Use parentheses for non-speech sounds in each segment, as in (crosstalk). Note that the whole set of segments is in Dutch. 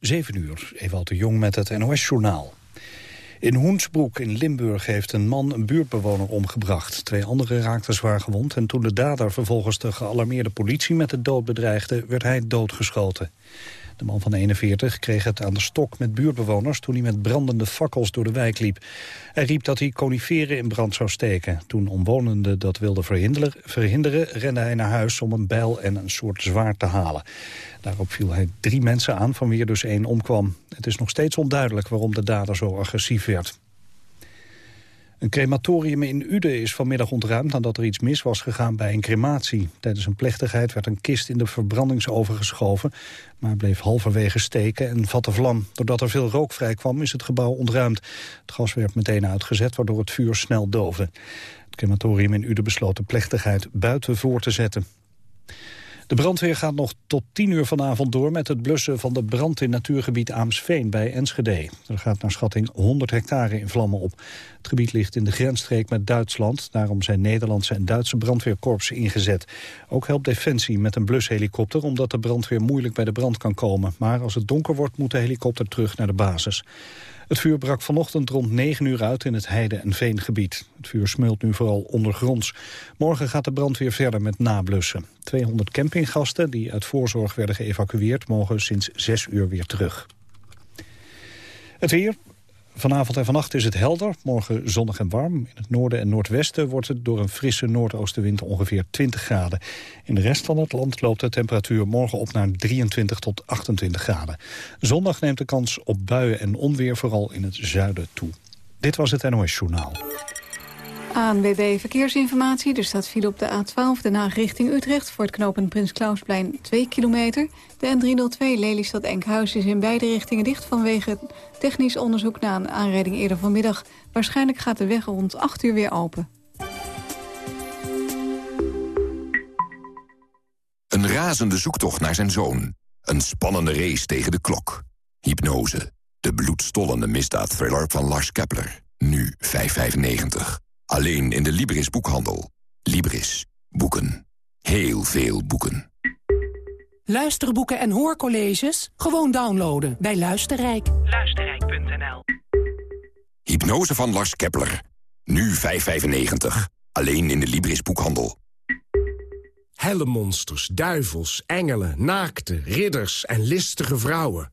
7 uur, Ewald de Jong met het NOS-journaal. In Hoensbroek in Limburg heeft een man een buurtbewoner omgebracht. Twee anderen raakten zwaar gewond en toen de dader vervolgens de gealarmeerde politie met de dood bedreigde, werd hij doodgeschoten. De man van 41 kreeg het aan de stok met buurtbewoners... toen hij met brandende fakkels door de wijk liep. Hij riep dat hij coniferen in brand zou steken. Toen omwonenden dat wilden verhinderen, verhinderen rende hij naar huis... om een bijl en een soort zwaard te halen. Daarop viel hij drie mensen aan, van wie er dus één omkwam. Het is nog steeds onduidelijk waarom de dader zo agressief werd. Een crematorium in Uden is vanmiddag ontruimd nadat er iets mis was gegaan bij een crematie. Tijdens een plechtigheid werd een kist in de verbrandingsoven geschoven, maar bleef halverwege steken en vatte vlam. Doordat er veel rook vrij kwam is het gebouw ontruimd. Het gas werd meteen uitgezet waardoor het vuur snel doofde. Het crematorium in Uden besloot de plechtigheid buiten voor te zetten. De brandweer gaat nog tot 10 uur vanavond door met het blussen van de brand in natuurgebied Aamsveen bij Enschede. Er gaat naar schatting 100 hectare in vlammen op. Het gebied ligt in de grensstreek met Duitsland. Daarom zijn Nederlandse en Duitse brandweerkorpsen ingezet. Ook helpt Defensie met een blushelikopter omdat de brandweer moeilijk bij de brand kan komen. Maar als het donker wordt moet de helikopter terug naar de basis. Het vuur brak vanochtend rond 9 uur uit in het heide- en veengebied. Het vuur smeult nu vooral ondergronds. Morgen gaat de brandweer verder met nablussen. 200 campinggasten die uit voorzorg werden geëvacueerd... mogen sinds 6 uur weer terug. Het weer, Vanavond en vannacht is het helder, morgen zonnig en warm. In het noorden en noordwesten wordt het door een frisse noordoostenwind ongeveer 20 graden. In de rest van het land loopt de temperatuur morgen op naar 23 tot 28 graden. Zondag neemt de kans op buien en onweer vooral in het zuiden toe. Dit was het NOS Journaal. ANWB Verkeersinformatie. Er staat file op de A12 Den Haag richting Utrecht... voor het knooppunt Prins Klausplein 2 kilometer. De N302 Lelystad-Enkhuizen is in beide richtingen dicht... vanwege technisch onderzoek na een aanrijding eerder vanmiddag. Waarschijnlijk gaat de weg rond 8 uur weer open. Een razende zoektocht naar zijn zoon. Een spannende race tegen de klok. Hypnose. De bloedstollende misdaadthriller van Lars Kepler. Nu 5,95. Alleen in de Libris boekhandel. Libris. Boeken. Heel veel boeken. Luisterboeken en hoorcolleges? Gewoon downloaden bij Luisterrijk. Luisterrijk.nl Hypnose van Lars Kepler. Nu 5,95. Alleen in de Libris boekhandel. Hellemonsters, duivels, engelen, naakte, ridders en listige vrouwen.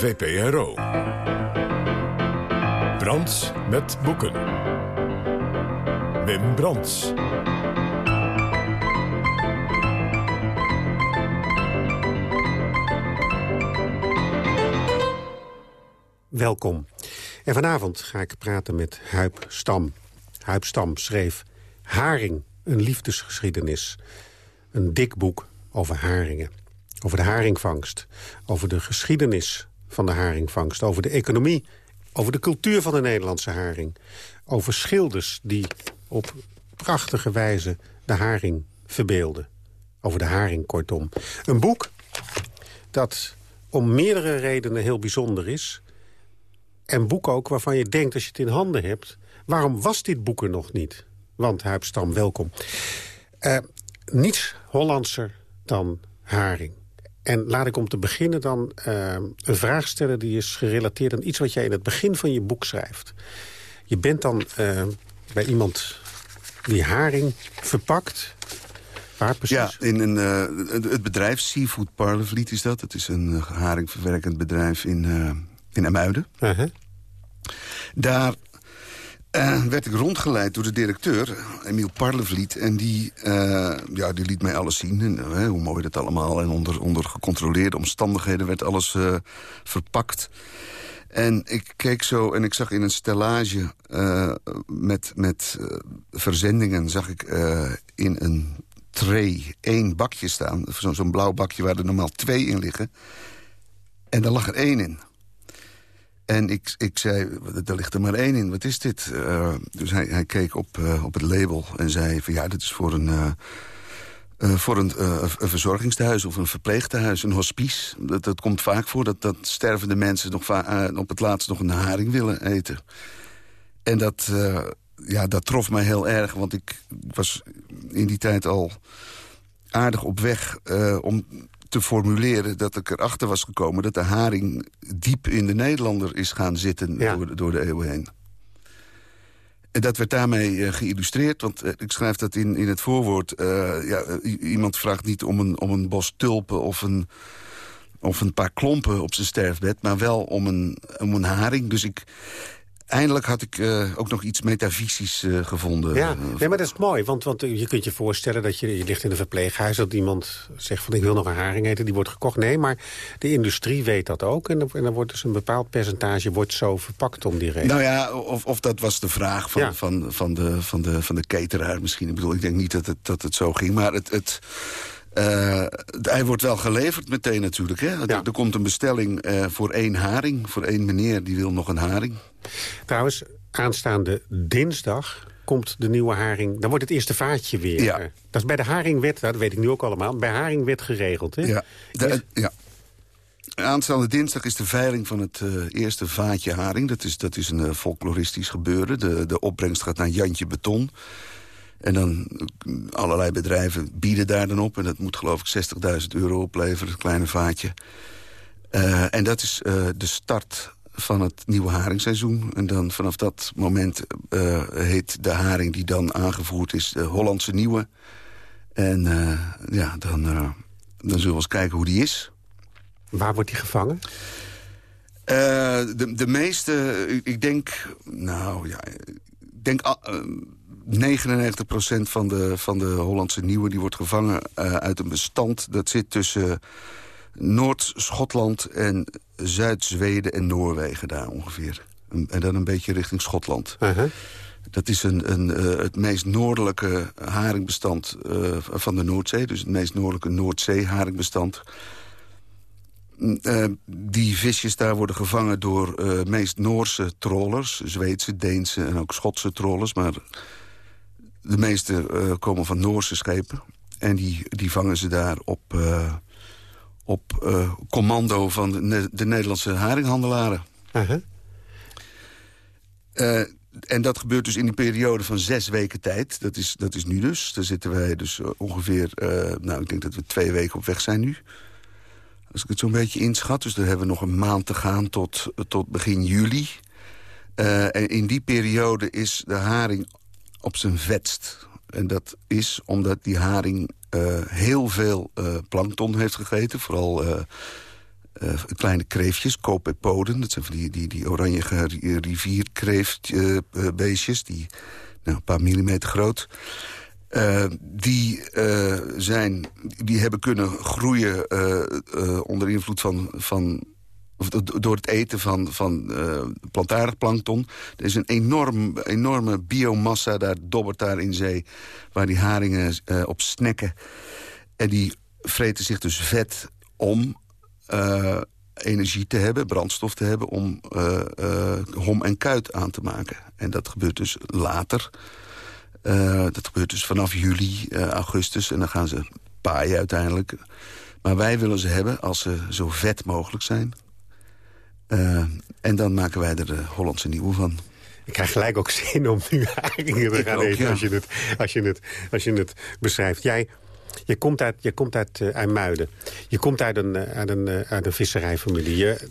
VPRO. Brands met boeken. Wim Brands. Welkom. En vanavond ga ik praten met Huip Stam. Huip Stam schreef Haring, een liefdesgeschiedenis. Een dik boek over haringen. Over de haringvangst. Over de geschiedenis van de haringvangst. Over de economie. Over de cultuur van de Nederlandse haring. Over schilders die op prachtige wijze de haring verbeelden. Over de haring, kortom. Een boek dat om meerdere redenen heel bijzonder is. En boek ook waarvan je denkt als je het in handen hebt... waarom was dit boek er nog niet? Want Huipstam, welkom. Uh, niets Hollandser dan haring. En laat ik om te beginnen dan uh, een vraag stellen... die is gerelateerd aan iets wat jij in het begin van je boek schrijft. Je bent dan uh, bij iemand die haring verpakt... Waar precies? Ja, in een, uh, het bedrijf Seafood Parlevliet is dat. Het is een haringverwerkend bedrijf in, in Amuiden. -huh. Daar uh, werd ik rondgeleid door de directeur, Emiel Parlevliet. En die, uh, ja, die liet mij alles zien. En, uh, hoe mooi dat allemaal. En onder, onder gecontroleerde omstandigheden werd alles verpakt. En ik keek zo en ik zag in een stellage met, met verzendingen... zag ik in een tray één bakje staan. Zo'n zo blauw bakje waar er normaal twee in liggen. En daar lag er één in. En ik, ik zei, er ligt er maar één in, wat is dit? Uh, dus hij, hij keek op, uh, op het label en zei van ja, dit is voor een... Uh, voor een, een verzorgingstehuis of een verpleegtehuis, een hospice. Dat, dat komt vaak voor dat, dat stervende mensen nog op het laatst nog een haring willen eten. En dat, ja, dat trof mij heel erg, want ik was in die tijd al aardig op weg om te formuleren dat ik erachter was gekomen... dat de haring diep in de Nederlander is gaan zitten door, door, de eeuwen heen. En dat werd daarmee uh, geïllustreerd, want uh, ik schrijf dat in, in het voorwoord. Uh, ja, iemand vraagt niet om een, om een bos tulpen of een, of een paar klompen op zijn sterfbed... maar wel om een, om een haring. Dus ik, eindelijk had ik uh, ook nog iets metafysisch uh, gevonden. Ja, nee, maar dat is mooi. Want, want je kunt je voorstellen dat je, je ligt in een verpleeghuis... dat iemand zegt van ik wil nog een haring eten, die wordt gekocht. Nee, maar de industrie weet dat ook. En, en dan wordt dus een bepaald percentage wordt zo verpakt om die reden. Nou ja, of, of dat was de vraag van, ja. van, van, de, van, de, van de cateraar misschien. Ik bedoel, ik denk niet dat het, dat het zo ging. Maar het... het uh, hij wordt wel geleverd meteen natuurlijk. Hè? Ja. Er, er, komt een bestelling uh, voor één haring. Voor één meneer, die wil nog een haring. Trouwens, aanstaande dinsdag komt de nieuwe haring... dan wordt het eerste vaatje weer. Ja. Dat is bij de haringwet, dat weet ik nu ook allemaal... bij haringwet geregeld. Hè? Ja, de, ja. Aanstaande dinsdag is de veiling van het uh, eerste vaatje haring. Dat is, dat is een uh, folkloristisch gebeuren. De, de opbrengst gaat naar Jantje Beton. En dan allerlei bedrijven bieden daar dan op. En dat moet geloof ik 60.000 euro opleveren, het kleine vaatje. Uh, en dat is de start van het nieuwe haringseizoen. En dan vanaf dat moment uh, heet de haring die dan aangevoerd is de Hollandse Nieuwe. En ja, dan, dan zullen we eens kijken hoe die is. Waar wordt die gevangen? de, de meeste, ik denk, nou ja, ik denk 99% van de, van de Hollandse Nieuwe... die wordt gevangen uit een bestand dat zit tussen Noord-Schotland en Zuid-Zweden en Noorwegen daar ongeveer. En dan een beetje richting Schotland. Uh -huh. Dat is een, een, uh, het meest noordelijke haringbestand uh, van de Noordzee. Dus het meest noordelijke Noordzee-haringbestand. Uh, die visjes daar worden gevangen door meest Noorse trollers. Zweedse, Deense en ook Schotse trollers. Maar de meeste komen van Noorse schepen. En die, die vangen ze daar op op uh, commando van de, de, Nederlandse haringhandelaren. Uh -huh. uh, en dat gebeurt dus in die periode van zes weken tijd. Dat is, dat is nu dus. Daar zitten wij dus ongeveer... Nou, ik denk dat we twee weken op weg zijn nu. Als ik het zo'n beetje inschat. Dus dan hebben we nog een maand te gaan tot, tot begin juli. en in die periode is de haring op zijn vetst. En dat is omdat die haring uh, heel veel uh, plankton heeft gegeten. Vooral uh, kleine kreeftjes, copepoden. Dat zijn die, die, die oranje rivierkreeftbeestjes. die nou, een paar millimeter groot. die, zijn, die hebben kunnen groeien onder invloed van, van door het eten van, van uh, plantaardig plankton. Er is een enorm, enorme biomassa, daar dobbert daar in zee... waar die haringen uh, op snekken. En die vreten zich dus vet om uh, energie te hebben, brandstof te hebben... om hom en kuit aan te maken. En dat gebeurt dus later. dat gebeurt dus vanaf juli, augustus. En dan gaan ze paaien uiteindelijk... Maar wij willen ze hebben als ze zo vet mogelijk zijn. Uh, en dan maken wij er de Hollandse nieuwe van. Ik krijg gelijk ook zin om nu haringen te gaan ook, eten ja. als, je het, als, je het, als je het beschrijft. Jij, je komt uit, je komt uit uh, IJmuiden. Je komt uit een, uit een, uit een visserijfamilie. Je,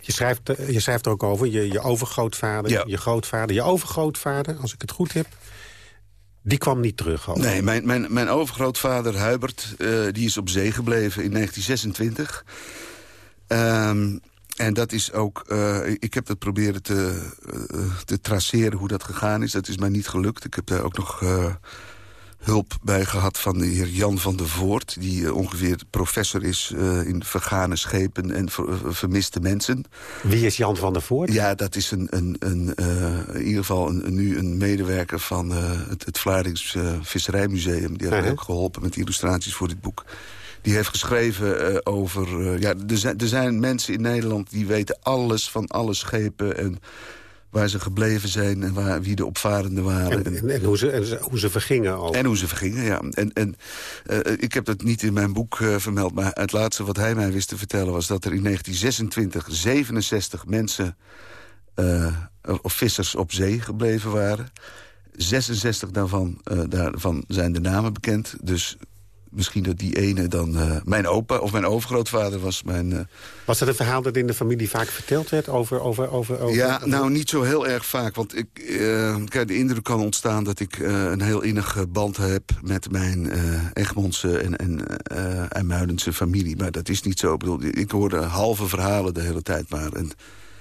je, schrijft, je schrijft er ook over, je, je overgrootvader, ja. je grootvader. Je overgrootvader, als ik het goed heb, die kwam niet terug. Over. Nee, mijn, mijn, mijn overgrootvader Hubert, uh, die is op zee gebleven in 1926. Um, en dat is ook, uh, ik heb dat proberen te, uh, te traceren hoe dat gegaan is. Dat is mij niet gelukt. Ik heb daar ook nog uh, hulp bij gehad van de heer Jan van der Voort... die ongeveer professor is in vergane schepen en ver, vermiste mensen. Wie is Jan van der Voort? Ja, dat is een, een, een, in ieder geval een, nu een medewerker van het, het Vlaardings Visserijmuseum. Die heeft -huh. ook geholpen met illustraties voor dit boek. Die heeft geschreven over... ja, er zijn, er zijn mensen in Nederland die weten alles van alle schepen... en waar ze gebleven zijn en waar, wie de opvarenden waren. En, en, hoe, ze, en hoe ze vergingen ook. En hoe ze vergingen, ja. En, en uh, ik heb dat niet in mijn boek uh, vermeld... maar het laatste wat hij mij wist te vertellen... was dat er in 1926 67 mensen... Uh, of vissers op zee gebleven waren. 66 daarvan, daarvan zijn de namen bekend. Dus misschien dat die ene dan uh, mijn opa of mijn overgrootvader was. Mijn, uh... Was dat een verhaal dat in de familie vaak verteld werd? Over, over, over, over ja, nou niet zo heel erg vaak. Want ik, uh, kijk, de indruk kan ontstaan dat ik een heel innige band heb... met mijn Egmondse en, en IJmuidense familie. Maar dat is niet zo. Ik, bedoel, ik hoorde halve verhalen de hele tijd maar. En...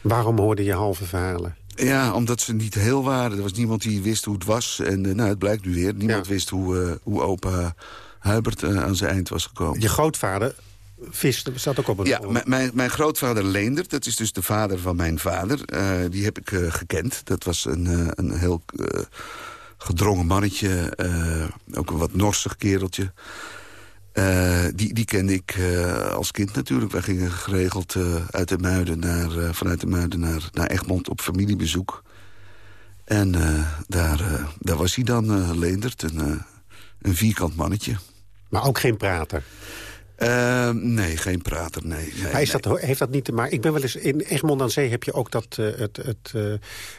Waarom hoorde je halve verhalen? Ja, omdat ze niet heel waren. Er was niemand die wist hoe het was. En nou, het blijkt nu weer. Niemand ja. wist hoe, hoe opa Hubert uh, aan zijn eind was gekomen. Je grootvader viste, zat ook op een... Ja, mijn, mijn grootvader Leender, dat is dus de vader van mijn vader. Uh, die heb ik uh, gekend. Dat was een, een heel gedrongen mannetje. ook een wat norsig kereltje. die, die kende ik als kind natuurlijk. Wij gingen geregeld uit de Muiden naar, vanuit de Muiden naar, naar Egmond op familiebezoek. En daar, daar was hij dan, Leendert, een, een vierkant mannetje. Maar ook geen prater? Uh, nee, geen prater, nee. nee, Hij dat, heeft dat niet te maken? Ik ben wel eens in Egmond aan Zee heb je ook dat, uh, het, het, uh,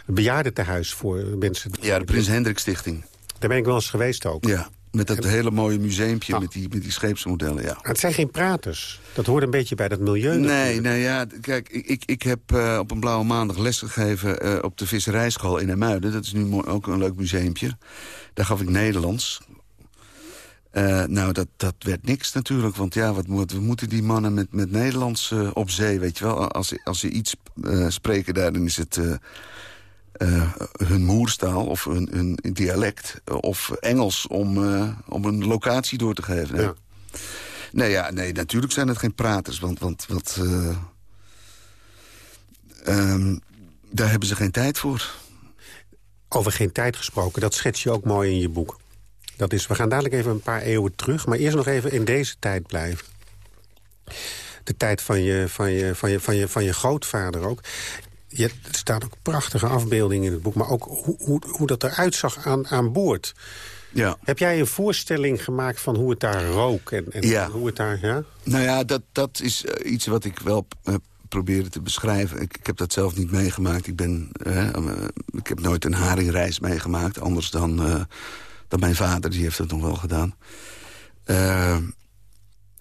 bejaardentehuis voor mensen. Ja, de Prins Hendrik Stichting. Daar ben ik wel eens geweest ook. Ja, met dat hele mooie museumpje, ah. met, die, met die scheepsmodellen, ja. Het zijn geen praters. Dat hoort een beetje bij dat milieu. Nee, nee ja, kijk, ik, ik, ik heb uh, op een blauwe maandag lesgegeven op de visserijschool in Emuiden. Dat is nu ook een leuk museumpje. Daar gaf ik Nederlands. Uh, nou, dat, dat werd niks natuurlijk. Want ja, wat, wat moeten die mannen met, met Nederlands uh, op zee, weet je wel? Als, als ze iets uh, spreken daar, dan is het hun moerstaal of hun, hun dialect. Of Engels om, om een locatie door te geven. Nee. Ja. nee, ja, nee, natuurlijk zijn het geen praters. Want, want wat, um, daar hebben ze geen tijd voor. Over geen tijd gesproken, dat schets je ook mooi in je boek. Dat is, we gaan dadelijk even een paar eeuwen terug... maar eerst nog even in deze tijd blijven. De tijd van je, van je, van je, van je, van je grootvader ook. Je, er staat ook prachtige afbeeldingen in het boek... maar ook hoe, hoe, hoe dat eruit zag aan, aan boord. Ja. Heb jij een voorstelling gemaakt van hoe het daar rook? En, en ja. hoe het daar, ja? Nou ja, dat, dat is uh, iets wat ik wel uh, probeerde te beschrijven. Ik, ik, heb dat zelf niet meegemaakt. Ik, ben, uh, ik heb nooit een haringreis meegemaakt. Anders dan dat mijn vader, die heeft dat nog wel gedaan. Uh,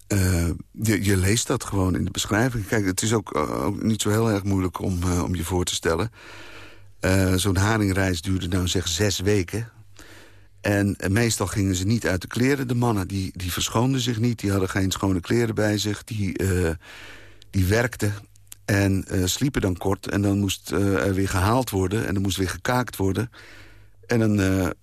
uh, je, je, leest dat gewoon in de beschrijving. Kijk, het is ook, uh, ook niet zo heel erg moeilijk om, om je voor te stellen. Zo'n haringreis duurde nou zeg zes weken. En meestal gingen ze niet uit de kleren. De mannen die, die verschoonden zich niet. Die hadden geen schone kleren bij zich. Die, die werkten en sliepen dan kort. En dan moest er weer gehaald worden. En dan moest weer gekaakt worden. En dan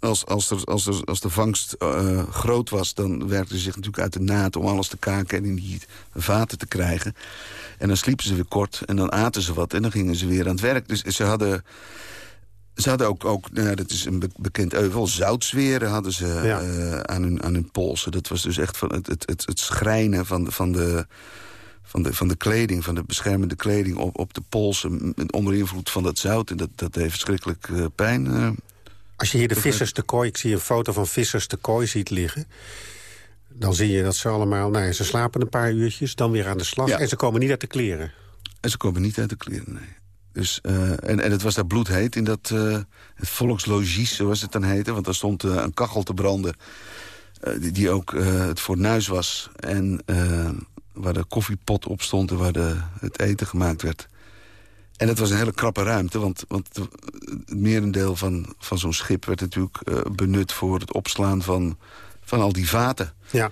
als, als, er, als, er, als de vangst uh, groot was, dan werkten ze zich natuurlijk uit de naad... om alles te kaken en in die vaten te krijgen. En dan sliepen ze weer kort en dan aten ze wat... en dan gingen ze weer aan het werk. Dus ze hadden... Ze hadden ook, ook nou, dat is een bekend euvel, zoutzweren hadden ze ja. uh, aan, hun, aan hun polsen. Dat was dus echt van het, het, het, het schrijnen van de, van, de, van, de, van de kleding, van de beschermende kleding op, op de polsen... onder invloed van dat zout. En dat, dat heeft verschrikkelijk uh, pijn als je hier de vissers te kooi, ik zie een foto van vissers te kooi ziet liggen... dan zie je dat ze allemaal, nou, ze slapen een paar uurtjes, dan weer aan de slag... en ze komen niet uit de kleren. En ze komen niet uit de kleren, nee. Dus, uh, en, en het was daar bloedheet in dat uh, het volkslogies, zoals het dan heette. Want daar stond uh, een kachel te branden, die, die, ook het fornuis was. En waar de koffiepot op stond en waar de, het eten gemaakt werd. En het was een hele krappe ruimte, want, want het merendeel van, van zo'n schip... werd natuurlijk uh, benut voor het opslaan van, van al die vaten. Ja.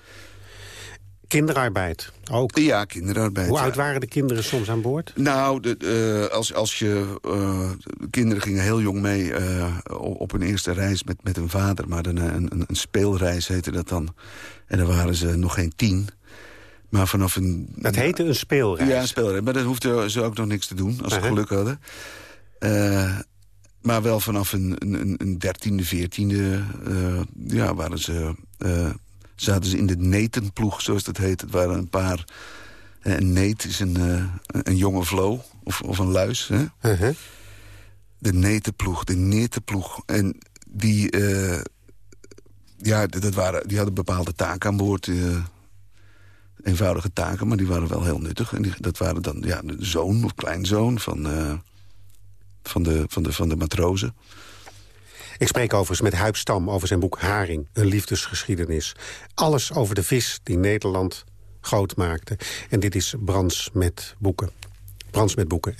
Kinderarbeid ook? Ja, kinderarbeid. Hoe ja. oud waren de kinderen soms aan boord? Nou, de, uh, als, als je... Uh, de kinderen gingen heel jong mee op een eerste reis met, met hun vader. Maar een, een, een speelreis heette dat dan. En dan waren ze nog geen tien... Maar vanaf een... Dat heette een speelreis? Ja, een speelreis. Maar dat hoefden ze ook nog niks te doen, als ze uh -huh. geluk hadden. Uh, maar wel vanaf een, een, een dertiende, veertiende... Uh, ja, waren ze uh, zaten ze in de netenploeg, zoals dat heet. Het waren een paar... Een neet is een, een jonge vlo of, of een luis. Hè? Uh-huh. De netenploeg, de netenploeg. En die, ja, dat waren, die hadden bepaalde taken aan boord eenvoudige taken, maar die waren wel heel nuttig. En die, dat waren dan ja, de zoon of kleinzoon van, uh, van, de, van, de, van de matrozen. Ik spreek overigens met Huip Stam over zijn boek Haring, een liefdesgeschiedenis. Alles over de vis die Nederland groot maakte. En dit is Brans met boeken. Brans met boeken,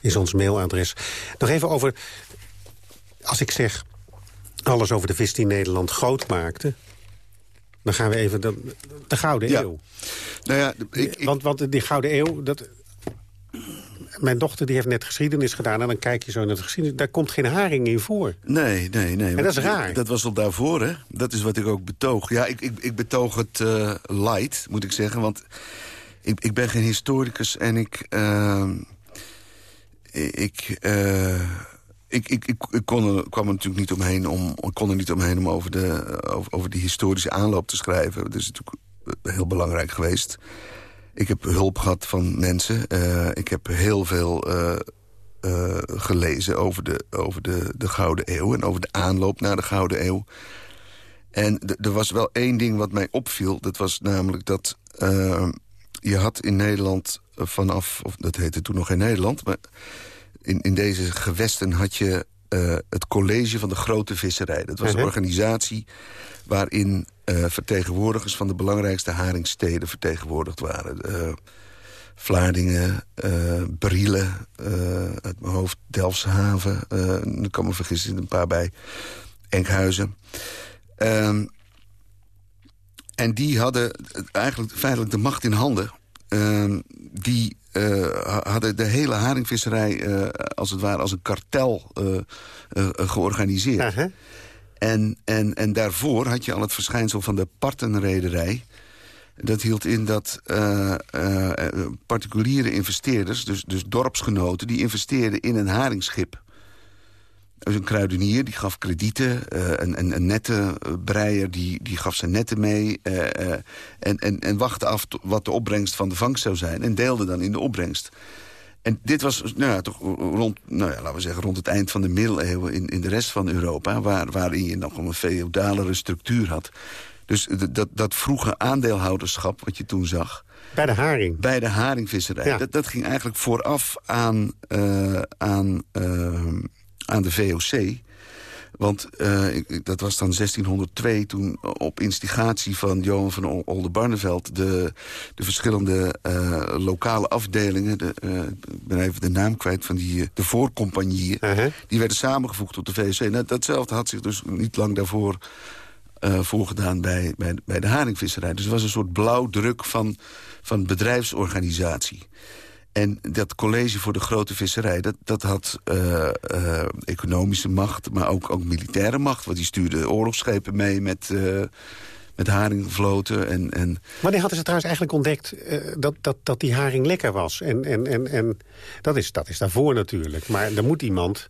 is ons mailadres. Nog even over, als ik zeg alles over de vis die Nederland groot maakte... Dan gaan we even de, de Gouden Eeuw. Nou ja, ik, ik... Want, want die Gouden Eeuw... Dat, mijn dochter die heeft net geschiedenis gedaan... en dan kijk je zo naar de geschiedenis. Daar komt geen haring in voor. Nee, nee, nee. En dat is raar. Dat was al daarvoor, hè? Dat is wat ik ook betoog. Ja, ik, ik, ik betoog het uh, light, moet ik zeggen. Want ik, ik ben geen historicus en ik... Uh, ik... Uh, ik, ik, ik, ik kon er, kwam natuurlijk niet omheen om, kon er niet omheen om over, de, over, over die historische aanloop te schrijven. Dat is natuurlijk heel belangrijk geweest. Ik heb hulp gehad van mensen. Uh, ik heb heel veel uh, uh, gelezen over, de, over de, de Gouden Eeuw... en over de aanloop naar de Gouden Eeuw. En er was wel één ding wat mij opviel. Dat was namelijk dat je had in Nederland vanaf... of dat heette toen nog geen Nederland... maar in, in deze gewesten had je uh, het college van de grote visserij. Dat was een organisatie waarin uh, vertegenwoordigers van de belangrijkste haringsteden vertegenwoordigd waren. Uh, Vlaardingen, Brielen, uit mijn hoofd Delfshaven. ik kan me vergissen, een paar bij Enkhuizen. Ehm, en die hadden eigenlijk feitelijk de macht in handen... Ehm, die uh, hadden de hele haringvisserij uh, als het ware als een kartel uh, georganiseerd. -huh. En, en, en daarvoor had je al het verschijnsel van de partenrederij. Dat hield in dat particuliere investeerders, dus, dus dorpsgenoten... die investeerden in een haringschip. Dus een kruidenier die gaf kredieten. Uh, een, een, een nette breier die, die gaf zijn netten mee. Uh, uh, en, en, en wachtte af wat de opbrengst van de vangst zou zijn. En deelde dan in de opbrengst. En dit was nou ja, toch rond, nou ja, laten we zeggen, rond het eind van de middeleeuwen... in, in de rest van Europa, waar, waarin je nog een feodalere structuur had. Dus dat, dat vroege aandeelhouderschap wat je toen zag... Bij de haring? Bij de haringvisserij. Ja. Dat, dat ging eigenlijk vooraf aan... aan aan de VOC. Want uh, ik, dat was dan 1602, toen op instigatie van Johan van Oldenbarneveld... de, de verschillende uh, lokale afdelingen, de, uh, ik ben even de naam kwijt van die, de voorcompagnieën... -huh. die werden samengevoegd tot de VOC. Nou, datzelfde had zich dus niet lang daarvoor voorgedaan bij, bij, bij de haringvisserij. Dus het was een soort blauwdruk van, van bedrijfsorganisatie. En dat college voor de grote visserij, dat, dat had uh, uh, economische macht... maar ook, ook militaire macht, want die stuurde oorlogsschepen mee met... Uh, met haringvloten. En, en... Wanneer hadden ze trouwens eigenlijk ontdekt dat, dat, dat die haring lekker was? En, en, en, en dat, is, dat is daarvoor natuurlijk. Maar er moet iemand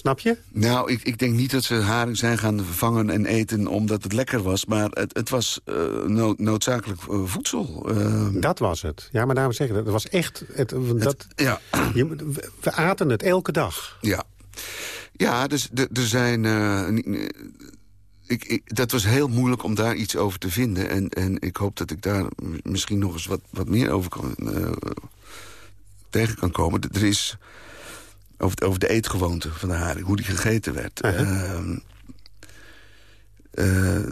Snap je? Nou, ik, ik denk niet dat ze haring zijn gaan vervangen en eten omdat het lekker was. Maar het, het was uh, nood, noodzakelijk uh, voedsel. Uh, dat was het. Ja, maar daarom zeggen, dat was echt... Het, dat, het, ja. Je, we aten het elke dag. Ja, ja dus er zijn... Ik, ik, dat was heel moeilijk om daar iets over te vinden. En, en ik hoop dat ik daar misschien nog eens wat, wat meer over kan, tegen kan komen. Er is over, over de eetgewoonte van de haring, hoe die gegeten werd. Uh -huh. uh,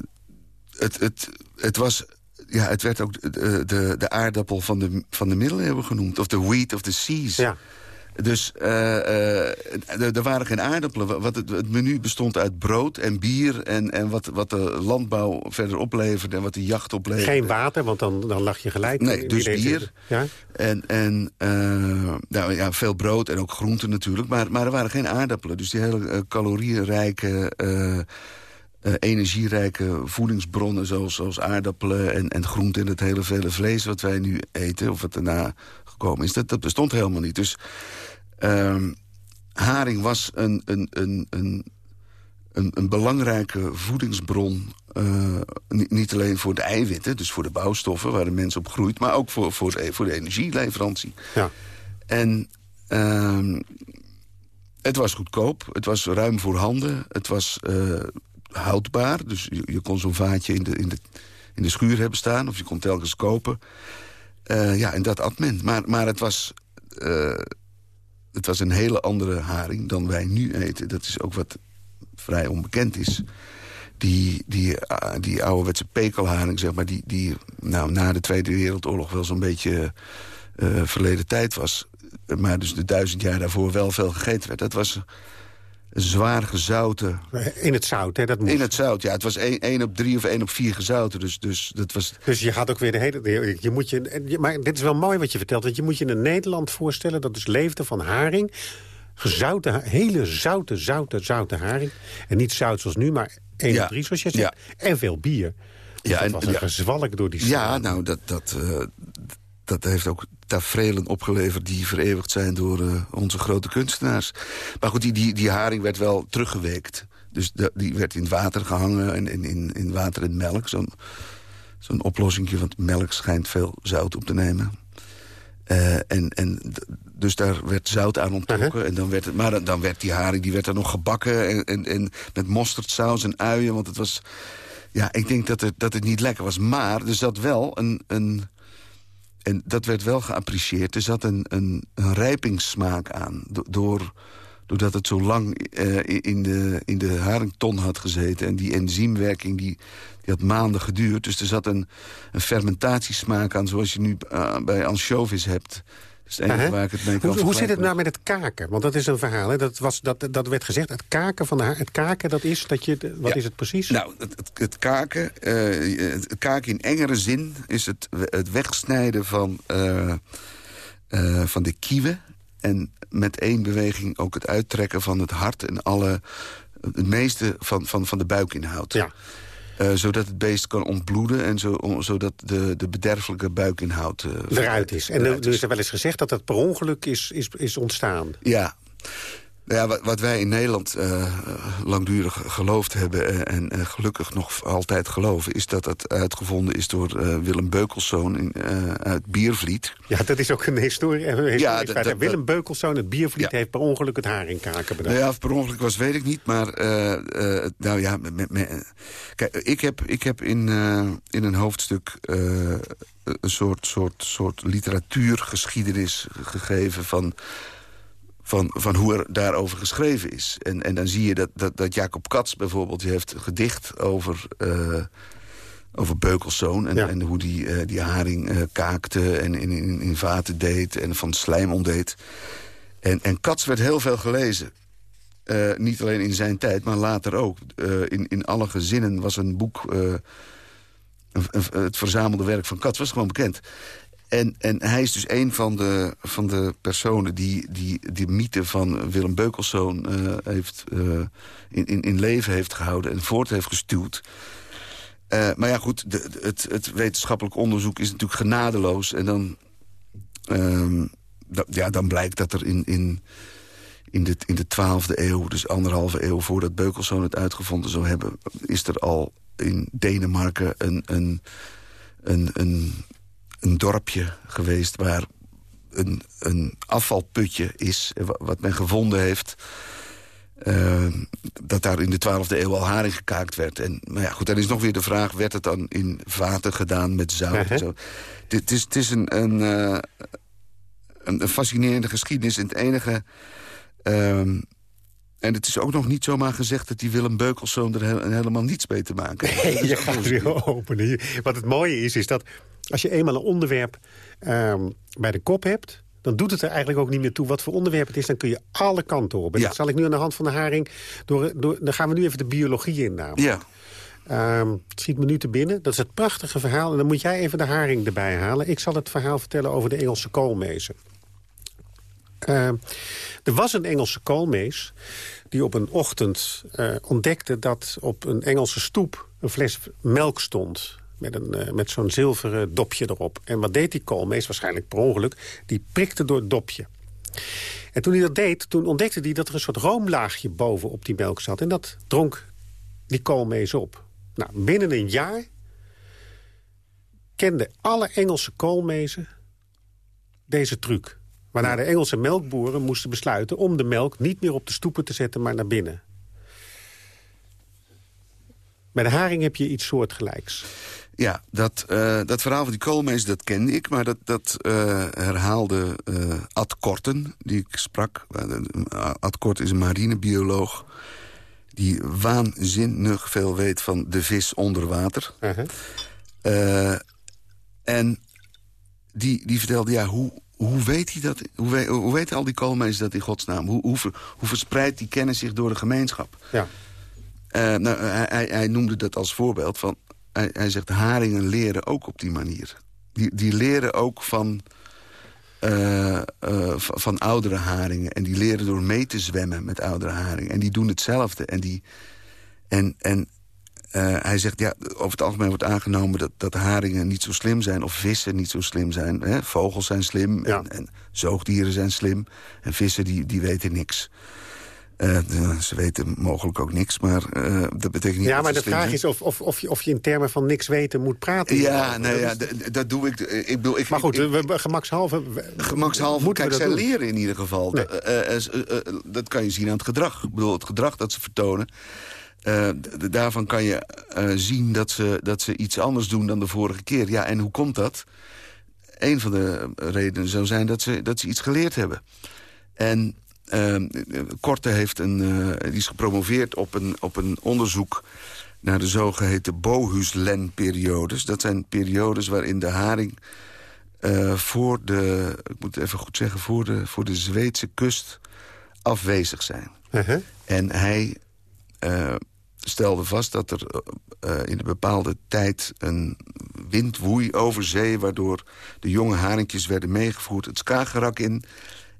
het, het, het was ja, het werd ook de, de, de, aardappel van de, van de middeleeuwen genoemd. Of de wheat of the seas. Ja. Dus uh, uh, er waren geen aardappelen. Wat het, het, menu bestond uit brood en bier... en, en wat, wat de landbouw verder opleverde en wat de jacht opleverde. Geen water, want dan, dan lag je gelijk. Nee, dus bier. Ja? En, en uh, nou, ja, veel brood en ook groenten natuurlijk. Maar, maar er waren geen aardappelen. Dus die hele calorierijke... Uh, energierijke voedingsbronnen zoals, zoals aardappelen en, en groenten... en het hele vele vlees wat wij nu eten, of wat daarna gekomen is... dat, dat bestond helemaal niet. Dus uh, haring was een, een, een, een een, een belangrijke voedingsbron... Uh, niet alleen voor de eiwitten, dus voor de bouwstoffen... waar de mens op groeit, maar ook voor, voor, de, voor de energieleverantie. Ja. En uh, het was goedkoop, het was ruim voorhanden, het was uh, houdbaar. Dus je, je kon zo'n vaatje in de, in, de, in de schuur hebben staan... of je kon telkens kopen. Uh, ja, en dat at men. Maar, maar het was het was een hele andere haring dan wij nu eten. Dat is ook wat vrij onbekend is. Die, die, uh, die ouderwetse pekelharing, zeg maar, die, die nou, na de Tweede Wereldoorlog wel zo'n beetje uh, verleden tijd was. Maar dus de duizend jaar daarvoor wel veel gegeten werd. Dat was zwaar gezouten. In het zout, hè? Dat moest. In het zout, ja. Het was 1 op 3 of 1 op 4 gezouten. Dus, dus, dat was... dus je gaat ook weer de hele... Je moet je, maar dit is wel mooi wat je vertelt. Want je moet je in Nederland voorstellen... dat dus leefde van haring. Gezouten, hele zoute, zoute, zoute haring. En niet zout zoals nu, maar 1 ja. op 3 zoals je zegt. Ja. En veel bier. Dus ja, dat en, was een ja. gezwalk door die Ja, nou, dat, dat, uh, dat heeft ook tafereelen opgeleverd... die vereeuwigd zijn door uh, onze grote kunstenaars. Maar goed, die, die, die haring werd wel teruggeweekt. Dus de, die werd in het water gehangen, en in, in, in water en melk. Zo'n zo'n oplossing, want melk schijnt veel zout op te nemen. Uh, en, en dus daar werd zout aan onttrokken. Uh -huh. en dan werd het, maar dan, dan, werd die haring die werd dan nog gebakken... En, en, en met mosterdsaus en uien, want het was... Ja, ik denk dat het, dat het niet lekker was. Maar er zat wel een... een en dat werd wel geapprecieerd. Er zat een, een, een rijpingssmaak aan. Door, doordat het zo lang uh, in, de, in de harington had gezeten. En die enzymwerking die, die had maanden geduurd. Dus er zat een, een fermentatiesmaak aan zoals je nu uh, bij ansjovis hebt. Het enige waar ik het mee kan hoe, hoe zit het nou met het kaken? Want dat is een verhaal. Hè? Dat, was, dat, dat werd gezegd. Het kaken van de haar, het kaken, dat is dat je. Wat ja. is het precies? Nou, het, het, het kaken, uh, het kaken in engere zin is het, het wegsnijden van, uh, uh, van de kieven. En met één beweging ook het uittrekken van het hart en alle. Het meeste van, van, van de buikinhoud. Ja. Uh, zodat het beest kan ontbloeden en zo, om, zodat de, de bederfelijke buikinhoud... Uh, eruit is. En er is er wel eens gezegd dat dat per ongeluk is, is, is ontstaan. Ja. Ja, wat, wat wij in Nederland uh, langdurig geloofd hebben... en uh, gelukkig nog altijd geloven... is dat het uitgevonden is door uh, Willem Beukelszoon in, uit Biervliet. Ja, dat is ook een historie. ja, dat, dat, Willem Beukelszoon uit Biervliet ja. heeft per ongeluk het haringkaken bedacht. Nou ja, of per ongeluk was, weet ik niet. Maar nou ja, kijk, ik heb, ik heb in, in een hoofdstuk... een soort, soort, soort literatuurgeschiedenis gegeven van van, van hoe er daarover geschreven is. En, en dan zie je dat, dat, dat Jacob Katz bijvoorbeeld... die heeft een gedicht over, uh, over Beukelszoon... en, ja. en hoe die, uh, die haring uh, kaakte en in, in, in vaten deed... en van slijm ontdeed. En, en Katz werd heel veel gelezen. niet alleen in zijn tijd, maar later ook. in, in alle gezinnen was een boek... Het verzamelde werk van Katz was gewoon bekend. En, en hij is dus een van de, van de personen die, die die mythe van Willem Beukelszoon uh, heeft, uh, in, in, in leven heeft gehouden en voort heeft gestuurd. Uh, maar ja, goed, de, het, het wetenschappelijk onderzoek is natuurlijk genadeloos. En dan, da, ja, dan blijkt dat er in, in, in, de, in de 12e eeuw, dus anderhalve eeuw voordat Beukelszoon het uitgevonden zou hebben... is er al in Denemarken een, een, een, een een dorpje geweest waar een, een afvalputje is... wat men gevonden heeft... Uh, dat daar in de 12e eeuw al haring gekaakt werd. En, maar ja, goed, dan is nog weer de vraag... werd het dan in vaten gedaan met zout? Uh -huh. Het is, het is een, een, uh, een, een, fascinerende geschiedenis. En het enige... Uh, en het is ook nog niet zomaar gezegd dat die Willem Beukelszoon er he helemaal niets mee te maken heeft. Nee, (laughs) je gaat weer openen. Wat het mooie is, is dat als je eenmaal een onderwerp um, bij de kop hebt... dan doet het er eigenlijk ook niet meer toe wat voor onderwerp het is. Dan kun je alle kanten op. En ja. dat zal ik nu aan de hand van de haring... Door, door, dan gaan we nu even de biologie in namelijk. Ja. Um, het schiet me nu te binnen. Dat is het prachtige verhaal. En dan moet jij even de haring erbij halen. Ik zal het verhaal vertellen over de Engelse koolmezen. Uh, er was een Engelse koolmees die op een ochtend uh, ontdekte... dat op een Engelse stoep een fles melk stond met, een, uh, met zo'n zilveren dopje erop. En wat deed die koolmees, waarschijnlijk per ongeluk... die prikte door het dopje. En toen hij dat deed, toen ontdekte hij dat er een soort roomlaagje boven op die melk zat. En dat dronk die koolmees op. Nou, binnen een jaar kenden alle Engelse koolmezen deze truc. Waarna de Engelse melkboeren moesten besluiten om de melk niet meer op de stoepen te zetten, maar naar binnen. Bij de haring heb je iets soortgelijks. Ja, dat, uh, dat verhaal van die koolmees, dat kende ik. Maar dat, dat uh, herhaalde uh, Ad Korten, die ik sprak. Ad Kort is een marinebioloog die waanzinnig veel weet van de vis onder water. -huh. en die, die vertelde, ja, hoe, hoe weet hij dat? Hoe, weet, hoe weten al die koolmees dat in godsnaam? Hoe, hoe, hoe verspreidt die kennis zich door de gemeenschap? Ja. nou, hij, hij noemde dat als voorbeeld van hij, hij zegt, haringen leren ook op die manier. Die, die leren ook van, uh, uh, van oudere haringen. En die leren door mee te zwemmen met oudere haringen. En die doen hetzelfde. En, die, en, en uh, hij zegt, ja, over het algemeen wordt aangenomen... Dat, dat haringen niet zo slim zijn of vissen niet zo slim zijn. Hè? Vogels zijn slim ja. en, en, zoogdieren zijn slim. En vissen die, die weten niks. Uh, ze weten mogelijk ook niks, maar uh, dat betekent niet... Ja, maar de vraag is of, of, of, je, of je in termen van niks weten moet praten. Ja, nou ja, dat doe ik. Ik, bedoel, ik maar goed, ik, we, gemakshalve... Gemakshalve, moeten kijk, zij leren in ieder geval. Nee. Uh, dat kan je zien aan het gedrag. Ik bedoel, het gedrag dat ze vertonen... daarvan kan je zien dat ze, dat ze iets anders doen dan de vorige keer. Ja, en hoe komt dat? Een van de redenen zou zijn dat ze, dat ze iets geleerd hebben. En Korte heeft een, uh, die is gepromoveerd op een, op een onderzoek naar de zogeheten Bohuslen-periodes. Dat zijn periodes waarin de haring uh, voor de, ik moet het even goed zeggen, voor de, voor de Zweedse kust afwezig zijn. -huh. En hij uh, stelde vast dat er in een bepaalde tijd een wind woei over zee... waardoor de jonge haringjes werden meegevoerd het Skagerrak in...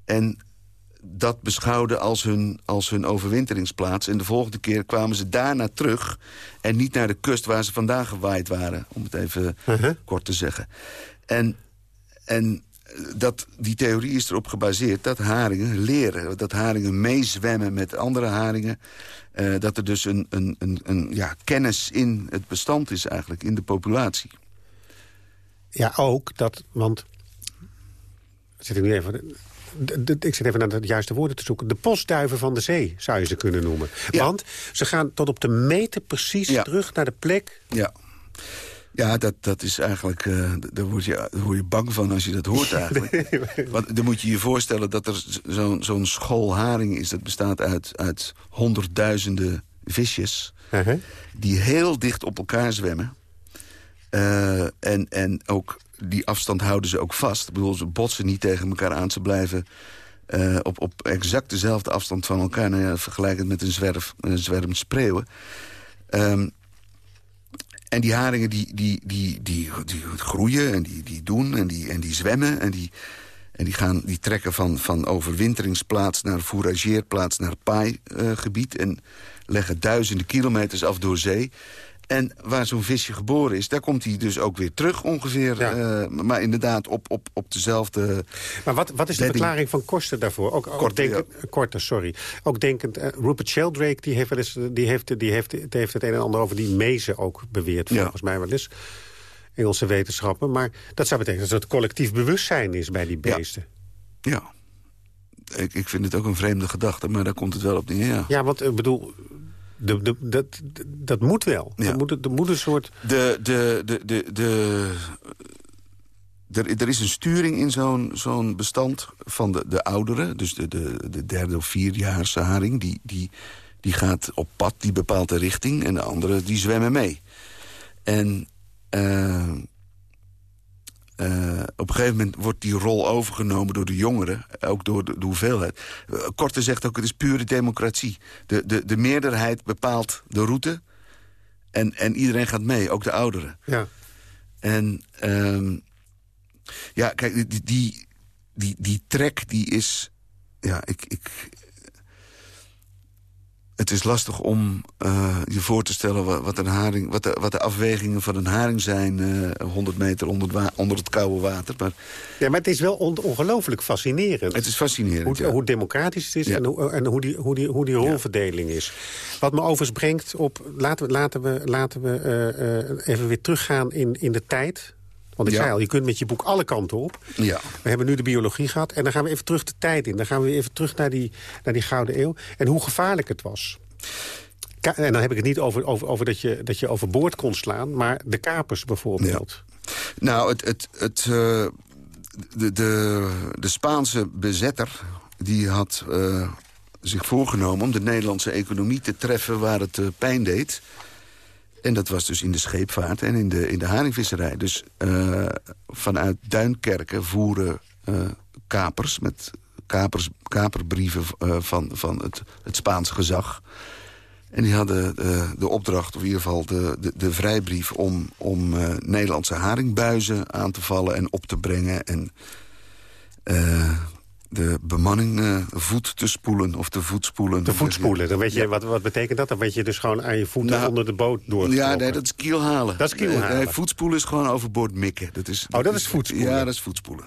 en dat beschouwde als hun, als hun overwinteringsplaats. En de volgende keer kwamen ze daarna terug... en niet naar de kust waar ze vandaag gewaaid waren. Om het even uh-huh. kort te zeggen. En, en dat, die theorie is erop gebaseerd dat haringen leren. Dat haringen meezwemmen met andere haringen. Uh, dat er dus een, een, een, een ja, kennis in het bestand is eigenlijk, in de populatie. Ja, ook dat, want... Zit ik nu even ik zit even naar de juiste woorden te zoeken. De postduiven van de zee zou je ze kunnen noemen. Want ze gaan tot op de meter precies terug naar de plek... Ja. Ja, dat, dat is eigenlijk... Uh, daar, word je, daar word je bang van als je dat hoort (laughs) eigenlijk. Want dan moet je je voorstellen dat er zo'n zo'n school haring is. Dat bestaat uit, uit honderdduizenden visjes... Uh -huh. die heel dicht op elkaar zwemmen. Uh, en, en ook die afstand houden ze ook vast. Ik bedoel, ze botsen niet tegen elkaar aan. Ze blijven uh, op, op exact dezelfde afstand van elkaar. Nou ja, vergelijk het met een, zwerf, een zwerm spreeuwen. Um, en die haringen die, die, die, die, die, groeien en die, die doen en die, en die zwemmen... en die, en die, gaan, die trekken van, van overwinteringsplaats naar fourageerplaats naar paaigebied... En leggen duizenden kilometers af door zee... En waar zo'n visje geboren is, daar komt hij dus ook weer terug ongeveer. Ja. Uh, maar inderdaad op, op, op dezelfde... Maar wat, wat is de verklaring van Koster daarvoor? Ook, ja. Korter, sorry. Ook denkend, uh, Rupert Sheldrake die heeft, wel eens, die heeft, die heeft, die heeft het een en ander over die mezen ook beweerd. Volgens mij wel eens. Engelse wetenschappen. Maar dat zou betekenen dat het collectief bewustzijn is bij die beesten. Ja. ja. Ik, ik vind het ook een vreemde gedachte, maar daar komt het wel op neer, ja. Ja, want ik bedoel, de, de, dat, dat moet wel. Ja. moet, moet een soort... De, de, de, de, de, er, er is een sturing in zo'n zo'n bestand van de, de ouderen. Dus de, de, de derde of vierjaarse haring. Die, die, die gaat op pad, die bepaalt de richting. En de anderen die zwemmen mee. En... Uh, uh, op een gegeven moment wordt die rol overgenomen door de jongeren. Ook door de, de hoeveelheid. Uh, Korte zegt ook, het is pure democratie. De, de, de meerderheid bepaalt de route. En, en iedereen gaat mee, ook de ouderen. Ja. En um, ja, kijk, die, die, die, die trek die is... Ja, ik, ik, het is lastig om uh, je voor te stellen wat, wat, een haring, wat, de, wat de afwegingen van een haring zijn... Uh, 100 meter onder, onder, het koude water. Maar, ja, maar het is wel on ongelooflijk fascinerend. Het is fascinerend, Hoe, ja. hoe democratisch het is ja. en, hoe, en hoe, die, hoe, die, hoe die rolverdeling is. Wat me overigens brengt op... Laten we, laten we, laten we uh, even weer teruggaan in, in de tijd... Want ik ja. zei al, je kunt met je boek alle kanten op. Ja. We hebben nu de biologie gehad. En dan gaan we even terug de tijd in. Dan gaan we even terug naar die, naar die Gouden Eeuw. En hoe gevaarlijk het was. Ka en dan heb ik het niet over, over, over dat, je, dat je overboord kon slaan. Maar de kapers bijvoorbeeld. Ja. Nou, het, het, het, uh, de, de, de Spaanse bezetter... die had uh, zich voorgenomen om de Nederlandse economie te treffen... waar het uh, pijn deed... En dat was dus in de scheepvaart en in de, in de haringvisserij. Dus uh, vanuit Duinkerken voeren uh, kapers met kapers, kaperbrieven uh, van, van het, het Spaanse gezag. En die hadden de opdracht, of in ieder geval de, de, de vrijbrief... om, om Nederlandse haringbuizen aan te vallen en op te brengen... en de bemanning uh, voet te spoelen of te voetspoelen. Te voetspoelen, dan weet je, ja. wat, wat betekent dat? Dan weet je dus gewoon aan je voeten nou, onder de boot door. Ja, nee, dat is kielhalen. Dat is kielhalen. Nee, voetspoelen is gewoon overboord mikken. Dat is, oh, dat is voetspoelen? Ja, dat is voetspoelen.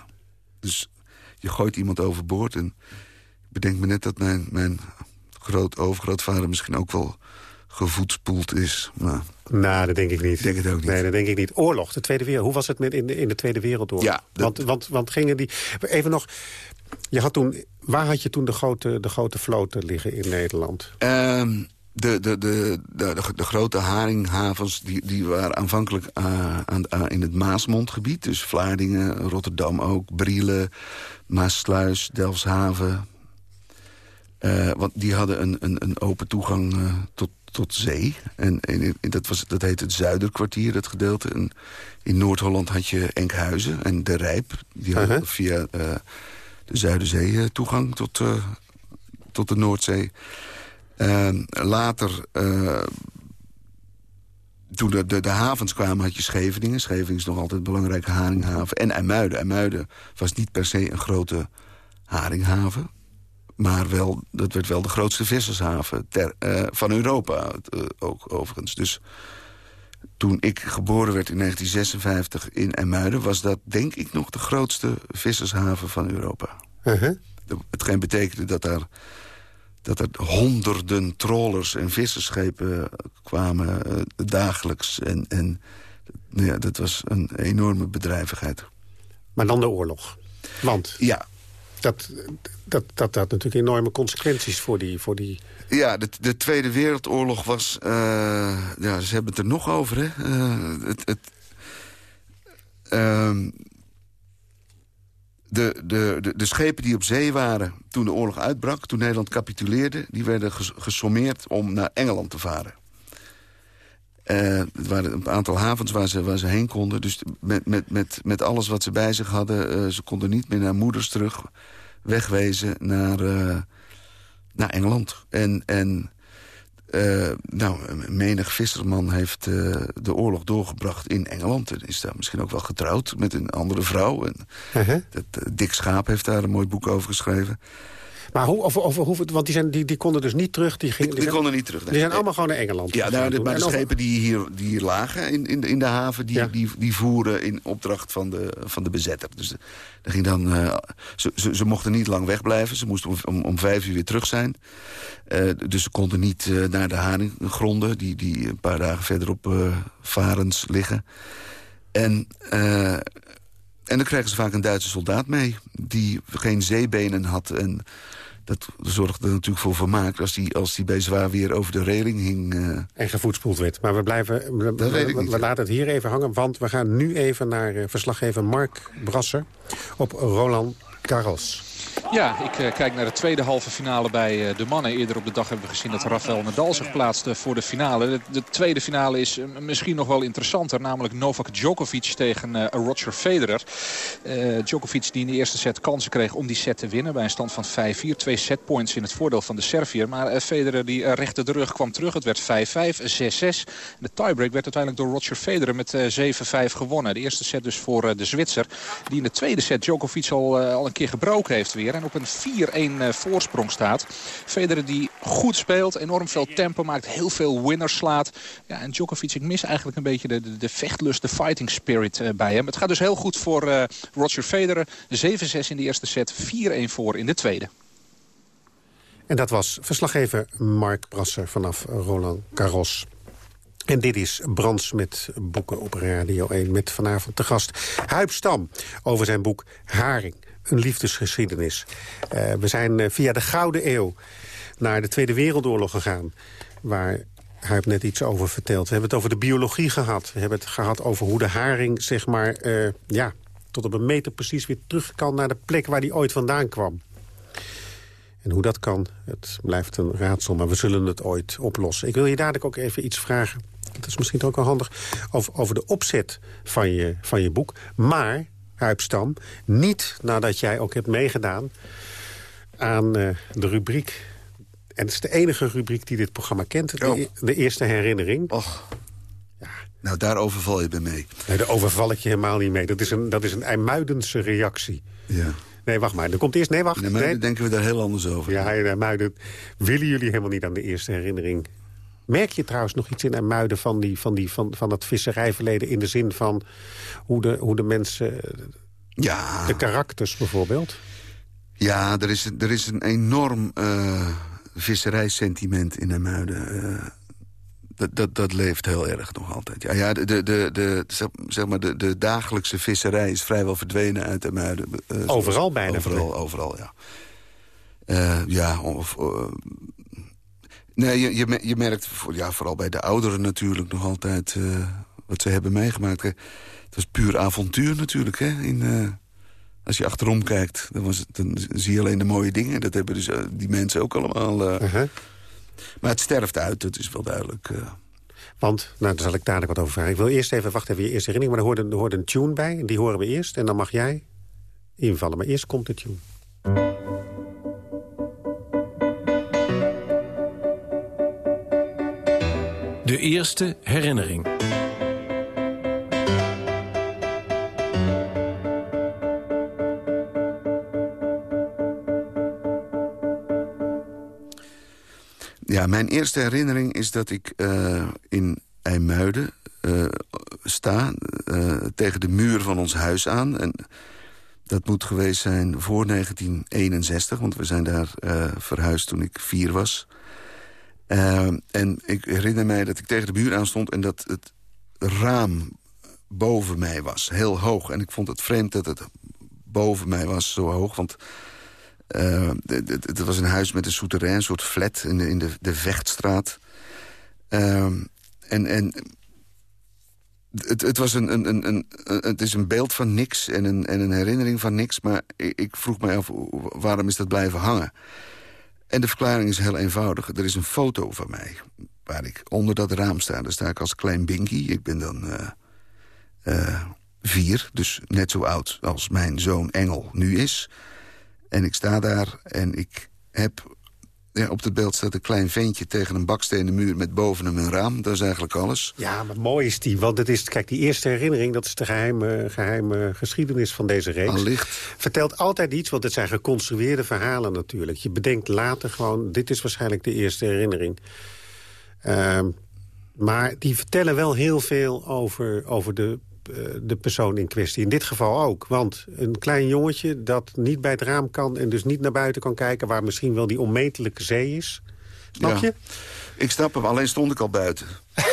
Dus je gooit iemand overboord en ik bedenk me net dat mijn, mijn groot overgrootvader misschien ook wel gevoetspoeld is. Nou, nou, dat denk ik niet. Ik denk het ook niet. Nee, dat denk ik niet. Oorlog, de Tweede Wereld. Hoe was het met in, de, in de Tweede Wereldoorlog? Ja, dat... want, want, want gingen die... Even nog... Je had toen, waar had je toen de grote, de grote vloten liggen in Nederland? Um, de, de, de, de, de, grote haringhavens die, die waren aanvankelijk uh, aan, uh, in het Maasmondgebied. Dus Vlaardingen, Rotterdam ook, Brielen, Maassluis, Delfshaven. Uh, want die hadden een, een, een open toegang tot, tot zee. En, en, en, dat, was, dat heet het Zuiderkwartier, dat gedeelte. En in Noord-Holland had je Enkhuizen en De Rijp. Die hadden -huh. via de Zuiderzee toegang tot, uh, tot de Noordzee. Later, uh, toen de, de, de, havens kwamen, had je Scheveningen. Scheveningen is nog altijd een belangrijke haringhaven. En IJmuiden. IJmuiden was niet per se een grote haringhaven. Maar wel, dat werd wel de grootste vissershaven ter, van Europa. Ook overigens. Dus toen ik geboren werd in 1956 in IJmuiden... was dat denk ik nog de grootste vissershaven van Europa. Uh -huh. Hetgeen betekende dat daar dat er honderden trawlers en visserschepen kwamen uh, dagelijks. En, en ja, dat was een enorme bedrijvigheid. Maar dan de oorlog. Want ja. Dat, dat, dat had natuurlijk enorme consequenties voor die... Voor die... Ja, de, de Tweede Wereldoorlog was... Uh, ja, ze hebben het er nog over, hè. Uh, het... het uh, de, de, de, de, schepen die op zee waren toen de oorlog uitbrak... toen Nederland capituleerde, die werden ges, gesommeerd om naar Engeland te varen. Uh, er waren een aantal havens waar ze, waar ze heen konden. Dus met, met, met, met alles wat ze bij zich hadden... Uh, ze konden niet meer naar moeders terug wegwezen naar, uh, naar Engeland. En... en nou, menig visserman heeft de oorlog doorgebracht in Engeland. En is daar misschien ook wel getrouwd met een andere vrouw. En uh -huh. dat, Dick Schaap heeft daar een mooi boek over geschreven. Maar hoe, over, over, want die, zijn, die, die konden dus niet terug. Die, gingen, die, konden niet terug. Nee. Die zijn allemaal gewoon naar Engeland. Ja, nou, de, maar de schepen die hier, die hier lagen in, in, in de haven... Die, ja. die, die voeren in opdracht van de, van de bezetter. Dus de, er ging dan, uh, ze, ze, ze, mochten niet lang wegblijven. Ze moesten om, om, om vijf uur weer terug zijn. Uh, dus ze konden niet uh, naar de haringgronden... Die, die een paar dagen verderop varens liggen. En... En dan krijgen ze vaak een Duitse soldaat mee... die geen zeebenen had en dat zorgde natuurlijk voor vermaak... als die, als die bij zwaar weer over de reling hing. Uh... En gevoetspoeld werd. Maar we, blijven, we, dat weet ik we, niet. we laten het hier even hangen... want we gaan nu even naar uh, verslaggever Mark Brasser... op Roland Garros. Ja, ik uh, kijk naar de tweede halve finale bij uh, de mannen. Eerder op de dag hebben we gezien dat Rafael Nadal zich plaatste voor de finale. De, de tweede finale is uh, misschien nog wel interessanter. Namelijk Novak Djokovic tegen Roger Federer. Djokovic die in de eerste set kansen kreeg om die set te winnen. Bij een stand van 5-4. Twee setpoints in het voordeel van de Servier. Maar Federer die rechte de rug kwam terug. Het werd 5-5, 6-6. De tiebreak werd uiteindelijk door Roger Federer met 7-5 gewonnen. De eerste set dus voor de Zwitser. Die in de tweede set Djokovic al, al een keer gebroken heeft weer. En op een 4-1 voorsprong staat. Federer die goed speelt, enorm veel tempo maakt, heel veel winners slaat. Ja, en Djokovic, ik mis eigenlijk een beetje de, de, de vechtlust, de fighting spirit bij hem. Het gaat dus heel goed voor Roger Federer. 7-6 in de eerste set, 4-1 voor in de tweede. En dat was verslaggever Mark Brasser vanaf Roland Garros. En dit is Brands met boeken op Radio 1 met vanavond te gast Huip Stam over zijn boek Haring, een liefdesgeschiedenis. Uh, we zijn uh, via de Gouden Eeuw naar de Tweede Wereldoorlog gegaan... waar Huip net iets over verteld. We hebben het over de biologie gehad. We hebben het gehad over hoe de haring, zeg maar, uh, ja, tot op een meter precies weer terug kan... naar de plek waar die ooit vandaan kwam. En hoe dat kan, het blijft een raadsel, maar we zullen het ooit oplossen. Ik wil je dadelijk ook even iets vragen, dat is misschien ook wel handig... over, over de opzet van je, van je boek. Maar, Huipstam, niet nadat jij ook hebt meegedaan aan uh, de rubriek... en het is de enige rubriek die dit programma kent, de, oh. de eerste herinnering. Och. Ja. Nou, daar overval je bij mee. Nee, daar overval ik je helemaal niet mee. Dat is een, dat is een IJmuidense reactie. Ja. Nee, wacht maar. Er komt eerst... Nee, wacht. Nee, nee. denken we daar heel anders over. Ja, Muiden willen jullie helemaal niet aan de eerste herinnering. Merk je trouwens nog iets in Muiden van, die, van, die, van, van het visserijverleden... in de zin van hoe de, hoe de mensen... Ja. De karakters bijvoorbeeld? Ja, er is, er is een enorm uh, visserijsentiment in Muiden. Uh, dat, dat, dat leeft heel erg nog altijd. Ja, ja de, de, de, zeg maar de, de dagelijkse visserij is vrijwel verdwenen uit de muiden. Uh, overal bijna? Overal, overal ja. Ja, of... Nee, je, je, je merkt, ja, vooral bij de ouderen natuurlijk nog altijd... wat ze hebben meegemaakt. Het was puur avontuur natuurlijk, hè. In, als je achterom kijkt, dan, was het, dan zie je alleen de mooie dingen. Dat hebben dus die mensen ook allemaal... -huh. Maar het sterft uit, dat is wel duidelijk. Want, nou, daar zal ik dadelijk wat over vragen. Ik wil eerst even, wachten even, je eerste herinnering. Maar er hoort, een, er hoort een tune bij, die horen we eerst. En dan mag jij invallen. Maar eerst komt de tune. De eerste herinnering. Ja, mijn eerste herinnering is dat ik uh, in IJmuiden uh, sta... Uh, tegen de muur van ons huis aan. En dat moet geweest zijn voor 1961, want we zijn daar verhuisd toen ik vier was. En ik herinner mij dat ik tegen de muur aan stond... en dat het raam boven mij was, heel hoog. En ik vond het vreemd dat het boven mij was, zo hoog... want uh, het was een huis met een souterrain, een soort flat in de, in de, de Vechtstraat. Uh, en en het, het, was een, een, een, een, het is een beeld van niks en een, en een herinnering van niks. Maar ik, ik vroeg mij af, waarom is dat blijven hangen? En de verklaring is heel eenvoudig. Er is een foto van mij waar ik onder dat raam sta. Daar sta ik als klein binky. Ik ben dan uh, uh, vier, dus net zo oud als mijn zoon Engel nu is... En ik sta daar en ik heb... Ja, op het beeld staat een klein ventje tegen een bakstenen muur... met boven hem een raam. Dat is eigenlijk alles. Ja, maar mooi is die. Want het is, kijk, die eerste herinnering... dat is de geheime, geheime geschiedenis van deze reeks. Allicht. Vertelt altijd iets, want het zijn geconstrueerde verhalen natuurlijk. Je bedenkt later gewoon... dit is waarschijnlijk de eerste herinnering. Uh, maar die vertellen wel heel veel over, over de de persoon in kwestie. In dit geval ook. Want een klein jongetje dat niet bij het raam kan... en dus niet naar buiten kan kijken... waar misschien wel die onmetelijke zee is. Snap je? Ik snap hem, alleen stond ik al buiten. (laughs)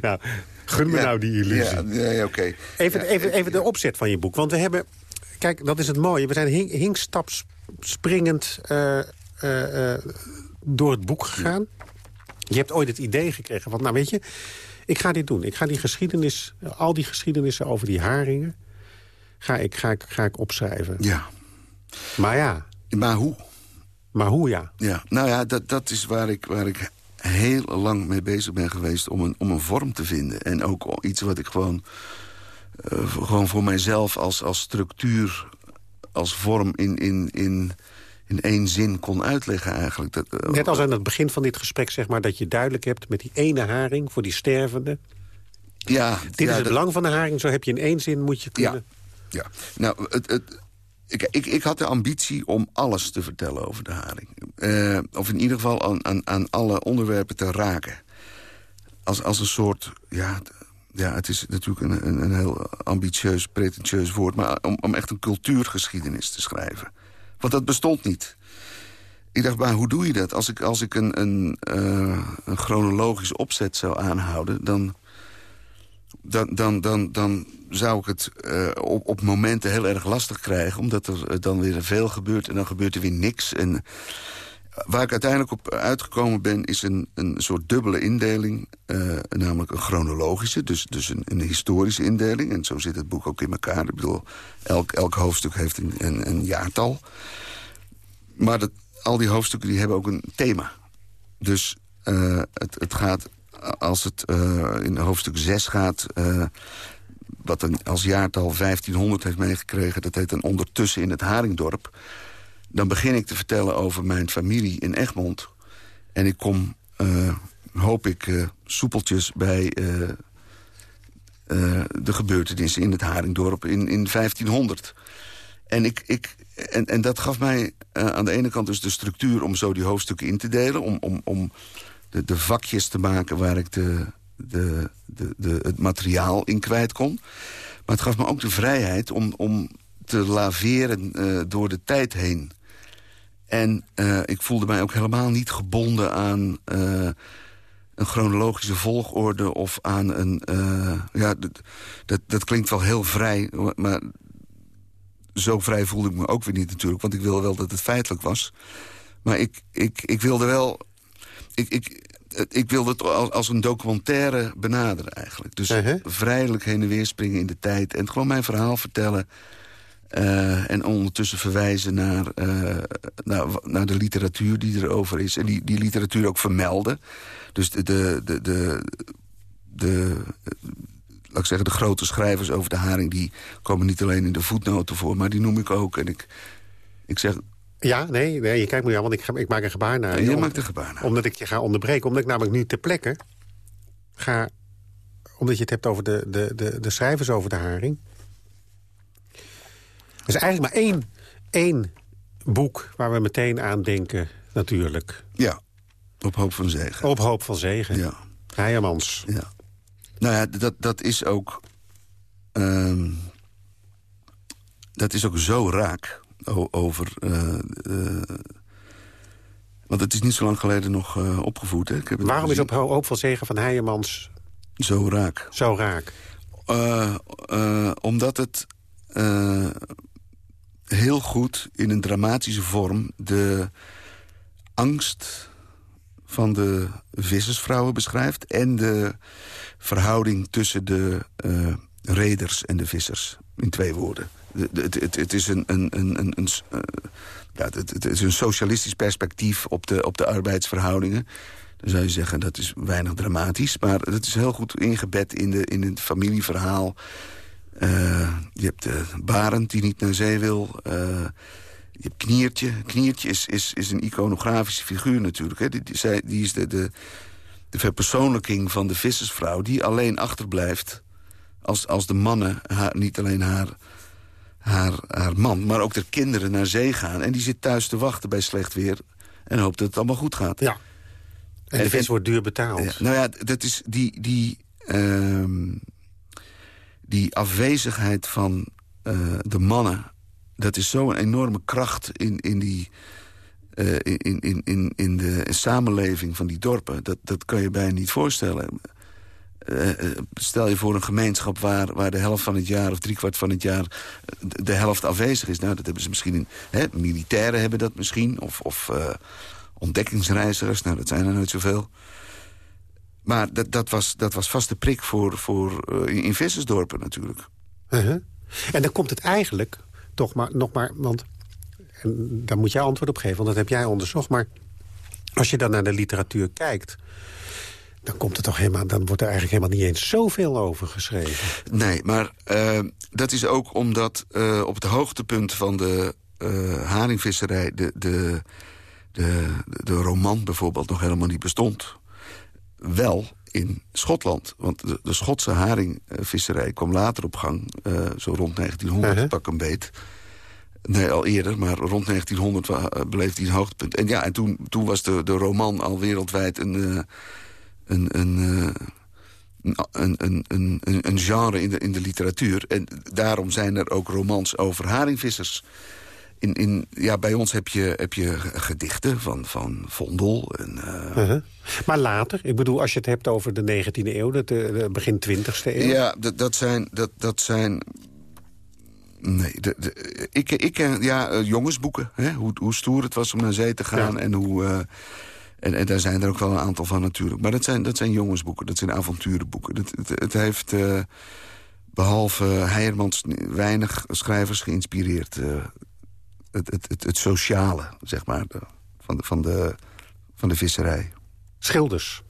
nou, gun me nou die illusie. Ja, ja oké. Even, even, even de opzet van je boek. Want we hebben... Kijk, dat is het mooie. We zijn hing, hinkstapspringend uh, uh, uh, door het boek gegaan. Je hebt ooit het idee gekregen van... nou weet je, ik ga dit doen. Ik ga die geschiedenis, al die geschiedenissen over die haringen... ga ik, ga ik, ga ik opschrijven. Ja. Maar ja. Maar hoe? Maar hoe, ja. Ja, nou ja, dat, dat is waar ik, waar ik heel lang mee bezig ben geweest... om een, om een vorm te vinden. En ook iets wat ik gewoon, uh, gewoon voor mijzelf als, als structuur... als vorm in, in, in in één zin kon uitleggen eigenlijk. Dat, uh, Net als aan het begin van dit gesprek, zeg maar, dat je duidelijk hebt... met die ene haring voor die stervende. Ja, dit is het belang van de haring, zo heb je in één zin moet je kunnen... Ja, ja. nou, het, het, ik, ik, ik had de ambitie om alles te vertellen over de haring. Uh, of in ieder geval aan, aan, aan alle onderwerpen te raken. Als, als een soort... Ja, ja, het is natuurlijk een, een, een heel ambitieus, pretentieus woord... maar om, om echt een cultuurgeschiedenis te schrijven. Want dat bestond niet. Ik dacht, maar hoe doe je dat? Als ik, als ik een, een, uh, een chronologisch opzet zou aanhouden... dan, dan, dan, dan, dan zou ik het uh, op, op momenten heel erg lastig krijgen... omdat er dan weer veel gebeurt en dan gebeurt er weer niks. En waar ik uiteindelijk op uitgekomen ben... is een, een soort dubbele indeling, uh, namelijk een chronologische... dus, dus een, een, historische indeling. En zo zit het boek ook in elkaar. Ik bedoel, elk, elk hoofdstuk heeft een, een, een jaartal. Maar dat, al die hoofdstukken die hebben ook een thema. Dus uh, het, het gaat, als het uh, in hoofdstuk 6 gaat... Wat een, als jaartal 1500 heeft meegekregen... dat heet een ondertussen in het Haringdorp... dan begin ik te vertellen over mijn familie in Egmond. En ik kom, hoop ik, soepeltjes bij... de gebeurtenissen in het Haringdorp in, in 1500. En, ik, ik, en, en dat gaf mij aan de ene kant dus de structuur om zo die hoofdstukken in te delen. Om, om, om de, de vakjes te maken waar ik de, de, de, de, het materiaal in kwijt kon. Maar het gaf me ook de vrijheid om, om te laveren uh, door de tijd heen. En uh, ik voelde mij ook helemaal niet gebonden aan uh, een chronologische volgorde... of aan een... ja, dat, dat, klinkt wel heel vrij, maar zo vrij voelde ik me ook weer niet natuurlijk. Want ik wilde wel dat het feitelijk was. Maar ik, ik, ik wilde wel... Ik, ik, ik wilde het als een documentaire benaderen eigenlijk. Dus uh -huh. vrijelijk heen en weer springen in de tijd. En gewoon mijn verhaal vertellen. Uh, en ondertussen verwijzen naar, uh, naar, naar, de literatuur die erover is. En die, die literatuur ook vermelden. Dus de, de, de, de, de laat ik zeggen, de grote schrijvers over de haring... die komen niet alleen in de voetnoten voor, maar die noem ik ook. En ik, ik zeg... Ja, nee, nee, je kijkt me aan, want ik, ik maak een gebaar naar je. je maakt een gebaar naar. Omdat ik je ga onderbreken. Omdat ik namelijk nu ter plekke ga... Omdat je het hebt over de, de, de, de schrijvers over de haring. Er is eigenlijk maar één, één boek waar we meteen aan denken, natuurlijk. Ja, op hoop van zegen. Op hoop van zegen. Ja. Heijermans. Ja. Nou ja, dat, dat is ook... Uh, dat is ook zo raak over... Uh, uh, want het is niet zo lang geleden nog uh, opgevoed. Hè? Ik heb Waarom is op hoop van zegen van Heijermans... Zo raak? Zo raak. omdat het heel goed in een dramatische vorm... de angst van de vissersvrouwen beschrijft... en de verhouding tussen de uh, reders en de vissers. In twee woorden. Het, is een socialistisch perspectief op de, op de arbeidsverhoudingen. Dan zou je zeggen, dat is weinig dramatisch. Maar het is heel goed ingebed in, de, in het familieverhaal. Uh, je hebt de Barend die niet naar zee wil. je hebt Kniertje. Kniertje is, is, is een iconografische figuur natuurlijk. Hè. Die, die, die is de, de, de verpersoonlijking van de vissersvrouw... die alleen achterblijft als, als de mannen haar, niet alleen haar, haar, haar man... maar ook de kinderen naar zee gaan. En die zit thuis te wachten bij slecht weer... en hoopt dat het allemaal goed gaat. Ja. En, de vis wordt duur betaald. Ja, nou ja, dat is die, die, uh, die afwezigheid van uh, de mannen... dat is zo'n enorme kracht in, in die uh, in, in, in, in de samenleving van die dorpen. Dat, dat kan je bijna niet voorstellen. Uh, stel je voor een gemeenschap waar, waar de helft van het jaar... of driekwart van het jaar de helft afwezig is. Nou, dat hebben ze misschien in... Hè, militairen hebben dat misschien. Of, of ontdekkingsreizigers. Nou, dat zijn er nooit zoveel. Maar dat, dat, was, dat was vast de prik voor, voor uh, in vissersdorpen natuurlijk. Uh -huh. En dan komt het eigenlijk toch maar nog maar... want en daar moet jij antwoord op geven, want dat heb jij onderzocht. Maar als je dan naar de literatuur kijkt... dan, komt het toch helemaal, dan wordt er eigenlijk helemaal niet eens zoveel over geschreven. Nee, maar uh, dat is ook omdat uh, op het hoogtepunt van de uh, haringvisserij... De, de, de, de roman bijvoorbeeld nog helemaal niet bestond. Wel in Schotland. Want de, de Schotse haringvisserij kwam later op gang. zo rond 1900 -huh. pak een beet... Nee, al eerder, maar rond 1900 uh, beleefde hij een hoogtepunt. En ja, en toen, toen was de, de roman al wereldwijd een, uh, een, een, uh, een, een, een, een, genre in de, in de literatuur. En daarom zijn er ook romans over haringvissers. In, in, ja, bij ons heb je, heb je gedichten van, van Vondel. En, uh... -huh. Maar later, ik bedoel, als je het hebt over de 19e eeuw, de, de begin 20e eeuw. Ja, dat, dat, zijn, dat, dat zijn Nee, de, de, ik, ik ken ja, uh, jongensboeken. Hè? Hoe, hoe stoer het was om naar zee te gaan. Ja. En, hoe, uh, en, en, daar zijn er ook wel een aantal van natuurlijk. Maar dat zijn, dat zijn jongensboeken, dat zijn avonturenboeken. Het, het, het heeft, uh, behalve Heijermans, weinig schrijvers geïnspireerd. Het, het, het, het, sociale, zeg maar, de, van, de, van, de, van de visserij. Schilders.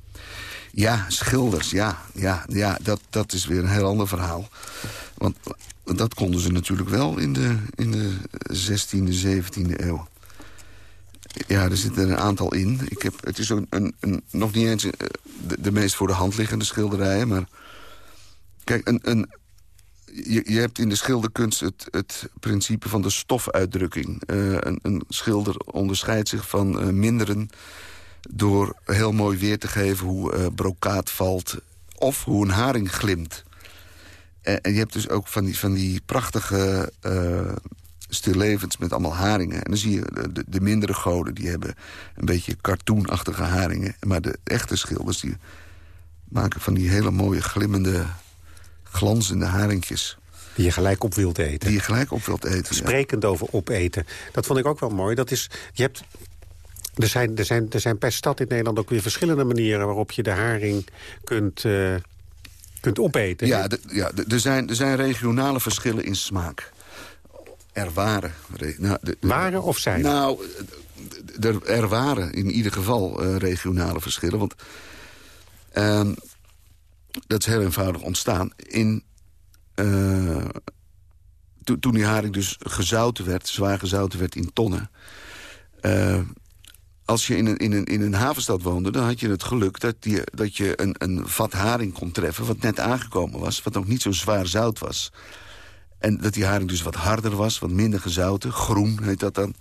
Ja, schilders, ja. ja, ja dat, dat is weer een heel ander verhaal. Want dat konden ze natuurlijk wel in de, in de 16e, 17e eeuw. Ja, er zitten een aantal in. Ik heb, het is een, een, een nog niet eens de, de, meest voor de hand liggende schilderijen. Maar kijk, een, een, je, je hebt in de schilderkunst het, het principe van de stofuitdrukking. Uh, een, een schilder onderscheidt zich van uh, minderen... door heel mooi weer te geven hoe uh, brokaat valt... of hoe een haring glimt. En je hebt dus ook van die, van die prachtige stillevens met allemaal haringen. En dan zie je de, de, mindere goden, die hebben een beetje cartoonachtige haringen. Maar de echte schilders, die maken van die hele mooie glimmende, glanzende haringjes. Die je gelijk op wilt eten. Die je gelijk op wilt eten, Sprekend ja. over opeten. Dat vond ik ook wel mooi. Dat is, je hebt er zijn, er, zijn, er zijn per stad in Nederland ook weer verschillende manieren... waarop je de haring kunt, uh, kunt opeten. Ja, de, ja er, zijn, er zijn regionale verschillen in smaak. Er waren. Nou, de, waren of zijn? Nou, er, er waren in ieder geval uh, regionale verschillen. Want uh, dat is heel eenvoudig ontstaan. In, to, toen die haring dus gezouten werd, zwaar gezouten werd in tonnen... Uh, als je in een, in, een, in een havenstad woonde, dan had je het geluk dat, die, dat je een, een vat haring kon treffen... wat net aangekomen was, wat ook niet zo zwaar zout was. En dat die haring dus wat harder was, wat minder gezouten. Groen heet dat dan.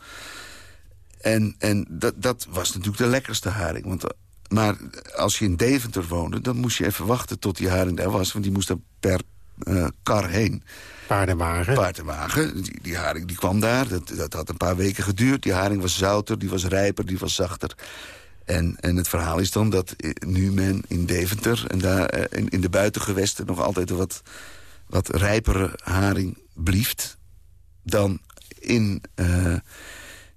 En, en dat, dat was natuurlijk de lekkerste haring. Want, maar als je in Deventer woonde, dan moest je even wachten tot die haring daar was. Want die moest er per uh, kar heen. Paardenwagen. Paardenwagen. Die, die haring die kwam daar. Dat, dat had een paar weken geduurd. Die haring was zouter, die was rijper, die was zachter. En, en het verhaal is dan dat nu men in Deventer... en daar in, in de buitengewesten nog altijd wat, wat rijpere haring blieft... dan in, uh,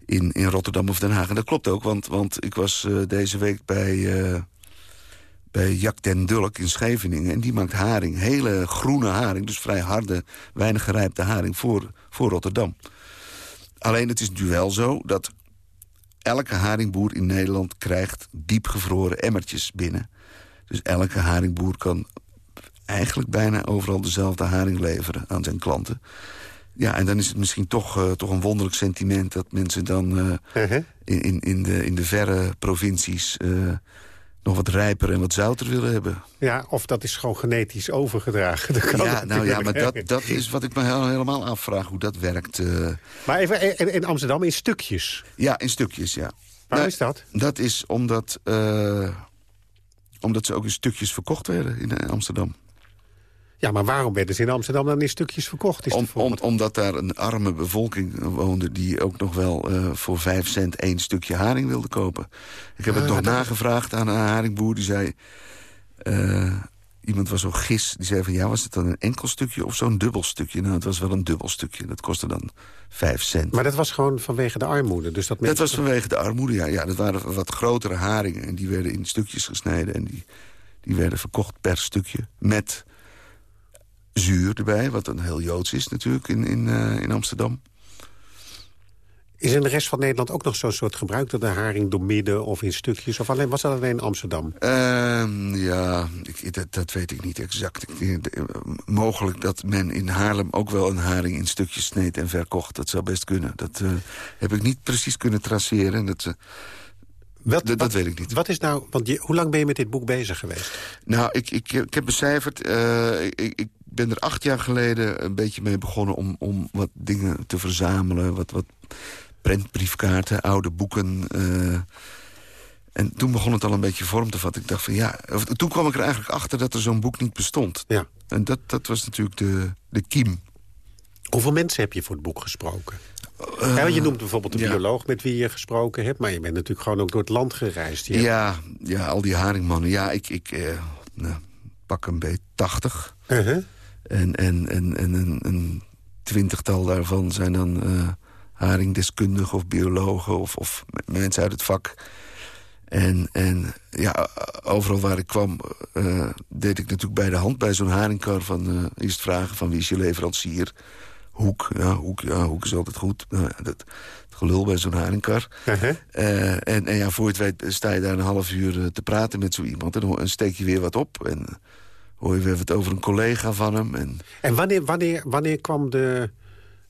in, in Rotterdam of Den Haag. En dat klopt ook, want, want ik was uh, deze week bij... Uh, bij Jack den Dulk in Scheveningen. En die maakt haring, hele groene haring. Dus vrij harde, weinig gerijpte haring voor, voor Rotterdam. Alleen het is nu wel zo dat elke haringboer in Nederland... krijgt diepgevroren emmertjes binnen. Dus elke haringboer kan eigenlijk bijna overal dezelfde haring leveren aan zijn klanten. Ja, en dan is het misschien toch, uh, toch een wonderlijk sentiment... dat mensen dan uh, uh -huh. in, in, de, in de verre provincies... Uh, nog wat rijper en wat zouter willen hebben. Ja, of dat is gewoon genetisch overgedragen. (laughs) Dat kan ja, nou ja, maar dat, dat is wat ik me helemaal afvraag, hoe dat werkt. Maar even in, in, Amsterdam in stukjes? Ja, in stukjes, ja. Waar nou, is dat? Dat is omdat, omdat ze ook in stukjes verkocht werden in Amsterdam. Ja, maar waarom werden ze in Amsterdam dan in stukjes verkocht? Is om, om, omdat daar een arme bevolking woonde... die ook nog wel uh, voor vijf cent één stukje haring wilde kopen. Ik heb ah, het nog nagevraagd aan een haringboer. Die zei... Uh, iemand was zo gis. Die zei van, ja, was het dan een enkel stukje of zo'n dubbel stukje? Nou, het was wel een dubbel stukje. Dat kostte dan vijf cent. Maar dat was gewoon vanwege de armoede? Dus dat, dat was vanwege de armoede, ja. ja. Dat waren wat grotere haringen. En die werden in stukjes gesneden. En die, die werden verkocht per stukje. Met zuur erbij, wat dan heel Joods is natuurlijk in, in, uh, in Amsterdam. Is in de rest van Nederland ook nog zo'n soort gebruik... dat de haring door midden of in stukjes? Of alleen, was dat alleen in Amsterdam? Uh, ja, ik, dat, dat, weet ik niet exact. Ik, de, mogelijk dat men in Haarlem ook wel een haring in stukjes sneed en verkocht. Dat zou best kunnen. Dat uh, heb ik niet precies kunnen traceren. Dat, Wat, dat, wat, weet ik niet. Wat is nou, want je, hoe lang ben je met dit boek bezig geweest? Nou, ik, ik, ik heb becijferd... Uh, ik, ik, ben er acht jaar geleden een beetje mee begonnen... om, om wat dingen te verzamelen. Wat, wat prentbriefkaarten, oude boeken... Uh, en toen begon het al een beetje vorm te vatten. Ik dacht van ja, toen kwam ik er eigenlijk achter dat er zo'n boek niet bestond. Ja. En dat, dat was natuurlijk de, de kiem. Hoeveel mensen heb je voor het boek gesproken? Uh, ja, je noemt bijvoorbeeld de ja. bioloog met wie je gesproken hebt... maar je bent natuurlijk gewoon ook door het land gereisd. Ja, ja, ja al die haringmannen. Ja, ik, ik uh, nou, pak een beetje 80. Uh -huh. En, en, en, en een, een twintigtal daarvan zijn dan uh, haringdeskundigen of biologen... Of, of mensen uit het vak... En, en ja, overal waar ik kwam uh, deed ik natuurlijk bij de hand bij zo'n haringkar... van uh, eerst vragen van wie is je leverancier. Hoek, ja, hoek, ja, hoek is altijd goed. Nou, ja, dat, het gelul bij zo'n haringkar. Uh -huh. uh, en, en ja, voor je het weet sta je daar een half uur te praten met zo iemand... en dan steek je weer wat op en hoor je weer wat over een collega van hem. En, en wanneer, wanneer, wanneer kwam de...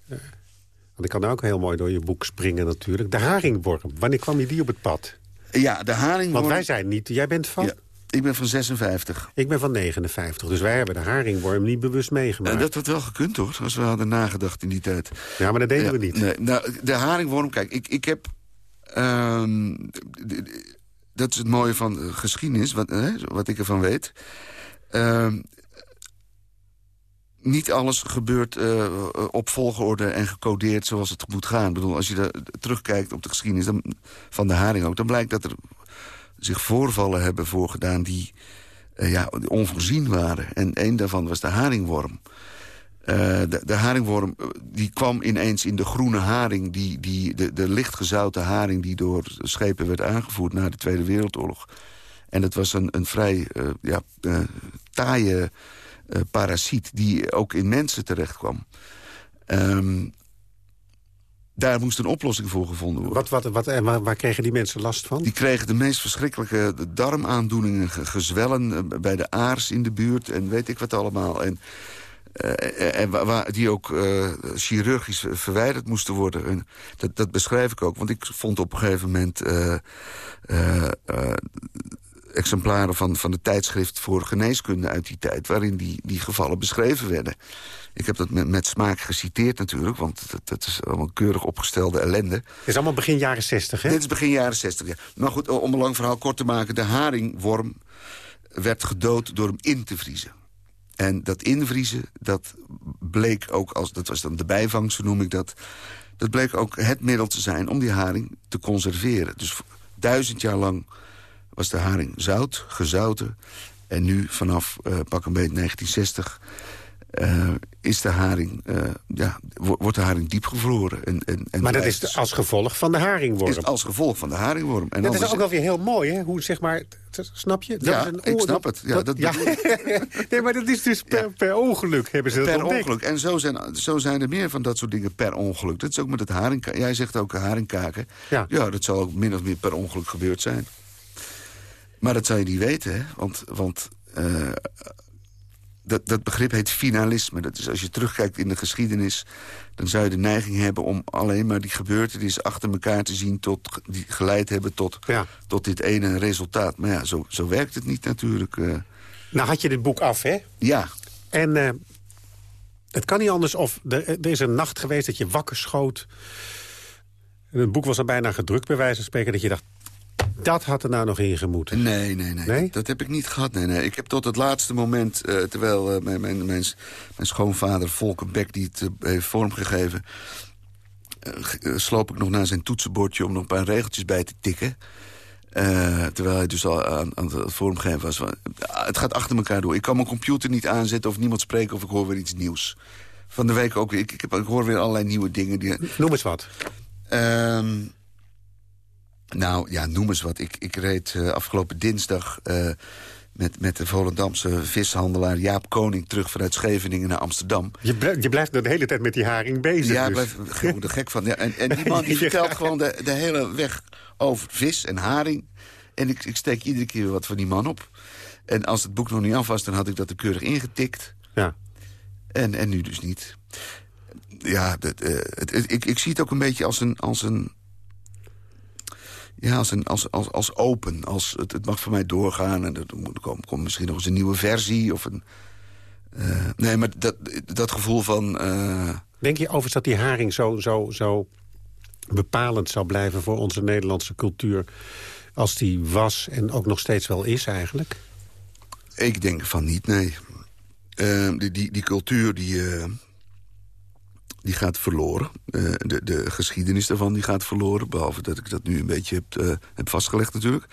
want ik kan ook heel mooi door je boek springen natuurlijk. De haringworm, wanneer kwam je die op het pad? Ja, de haringworm... Want wij zijn niet... Jij bent van? Ja, ik ben van 56. Ik ben van 59. Dus wij hebben de haringworm niet bewust meegemaakt. Uh, dat had wel gekund, hoor. Als we hadden nagedacht in die tijd. Ja, maar dat deden ja, we niet. Nee, nou, de haringworm... Kijk, ik, ik heb... Uh, dat is het mooie van geschiedenis, wat, hè, wat ik ervan weet. Uh, niet alles gebeurt uh, op volgorde en gecodeerd zoals het moet gaan. Ik bedoel, als je er terugkijkt op de geschiedenis dan, van de haring ook... dan blijkt dat er zich voorvallen hebben voorgedaan die uh, ja, onvoorzien waren. En een daarvan was de haringworm. Uh, de, de, haringworm die kwam ineens in de groene haring... Die, die, de, de lichtgezouten haring die door schepen werd aangevoerd... na de Tweede Wereldoorlog. En dat was een, een vrij ja, taaie... Parasiet die ook in mensen terecht kwam. Um, daar moest een oplossing voor gevonden worden. Wat, wat, wat, en waar, waar, kregen die mensen last van? Die kregen de meest verschrikkelijke darmaandoeningen, gezwellen bij de aars in de buurt en weet ik wat allemaal. En, uh, en waar, die ook uh, chirurgisch verwijderd moesten worden. En dat, dat beschrijf ik ook, want ik vond op een gegeven moment exemplaren van, van de tijdschrift voor geneeskunde uit die tijd... waarin die, die gevallen beschreven werden. Ik heb dat met, met smaak geciteerd natuurlijk, want dat, dat is allemaal keurig opgestelde ellende. Het is allemaal begin jaren 60, hè? Dit is begin jaren 60, ja. Maar goed, om een lang verhaal kort te maken... de haringworm werd gedood door hem in te vriezen. En dat invriezen, dat bleek ook als... dat was dan de bijvangst, noem ik dat... dat bleek ook het middel te zijn om die haring te conserveren. Dus duizend jaar lang was de haring zout, gezouten. En nu, vanaf uh, pak een beetje 1960... Uh, is de haring, uh, ja, wordt de haring diep gevroren. En, en, en maar dat is als gevolg van de haringworm? Is als gevolg van de haringworm. En dat is ook wel weer heel mooi, hè? Hoe, zeg maar, snap je? Dat ja, is een ik snap het. Ja, dat, ja. (laughs) nee, maar dat is dus per, ja. per ongeluk hebben ze dat Per ontdekt. ongeluk. En zo zijn, zo zijn er meer van dat soort dingen per ongeluk. Dat is ook met het haringkaken. Jij zegt ook haringkaken. Ja. ja, dat zal ook min of meer per ongeluk gebeurd zijn. Maar dat zou je niet weten, hè? Want, want uh, dat, dat begrip heet finalisme. Dat is als je terugkijkt in de geschiedenis... dan zou je de neiging hebben om alleen maar die gebeurtenissen achter elkaar te zien... Tot, die geleid hebben tot, ja. tot dit ene resultaat. Maar ja, zo, zo werkt het niet natuurlijk. Uh. Nou had je dit boek af, hè? Ja. En uh, het kan niet anders of... Er, er is een nacht geweest dat je wakker schoot... En het boek was al bijna gedrukt, bij wijze van spreken... dat je dacht, dat had er nou nog in gemoeten. Nee, nee, nee, nee. Dat, heb ik niet gehad. Nee, nee. Ik heb tot het laatste moment, uh, terwijl uh, mijn, mijn, schoonvader Volker Beck... die het uh, heeft vormgegeven... sloop ik nog naar zijn toetsenbordje om nog een paar regeltjes bij te tikken. terwijl hij dus al aan, aan het vormgeven was. het gaat achter elkaar door. Ik kan mijn computer niet aanzetten of niemand spreken... of ik hoor weer iets nieuws. Van de week ook weer. Ik, ik, heb, ik hoor weer allerlei nieuwe dingen. Die, Noem eens wat. Um, nou, ja, noem eens wat. Ik, ik reed uh, afgelopen dinsdag uh, met, met de Volendamse vishandelaar Jaap Koning... terug vanuit Scheveningen naar Amsterdam. Je, blijft, je blijft de hele tijd met die haring bezig. Ja, ik dus. blijf (laughs) er de gek van. Ja, en, en die man die (laughs) vertelt gewoon de, de hele weg over vis en haring. En ik, ik steek iedere keer wat van die man op. En als het boek nog niet af was, dan had ik dat er keurig ingetikt. Ja. En, en nu dus niet. Ja, dat, uh, het, het, ik, ik zie het ook een beetje als een... Als een Ja, als, een, als, als, als open. Als het, het mag voor mij doorgaan. En er komt, komt misschien nog eens een nieuwe versie. Of een, uh, nee, maar dat, dat gevoel van... Uh... Denk je overigens dat die haring zo, zo, zo bepalend zou blijven... voor onze Nederlandse cultuur als die was en ook nog steeds wel is eigenlijk? Ik denk van niet, nee. Uh, die, die, die cultuur die, die gaat verloren. Uh, de, de geschiedenis daarvan die gaat verloren. Behalve dat ik dat nu een beetje heb, uh, heb vastgelegd natuurlijk.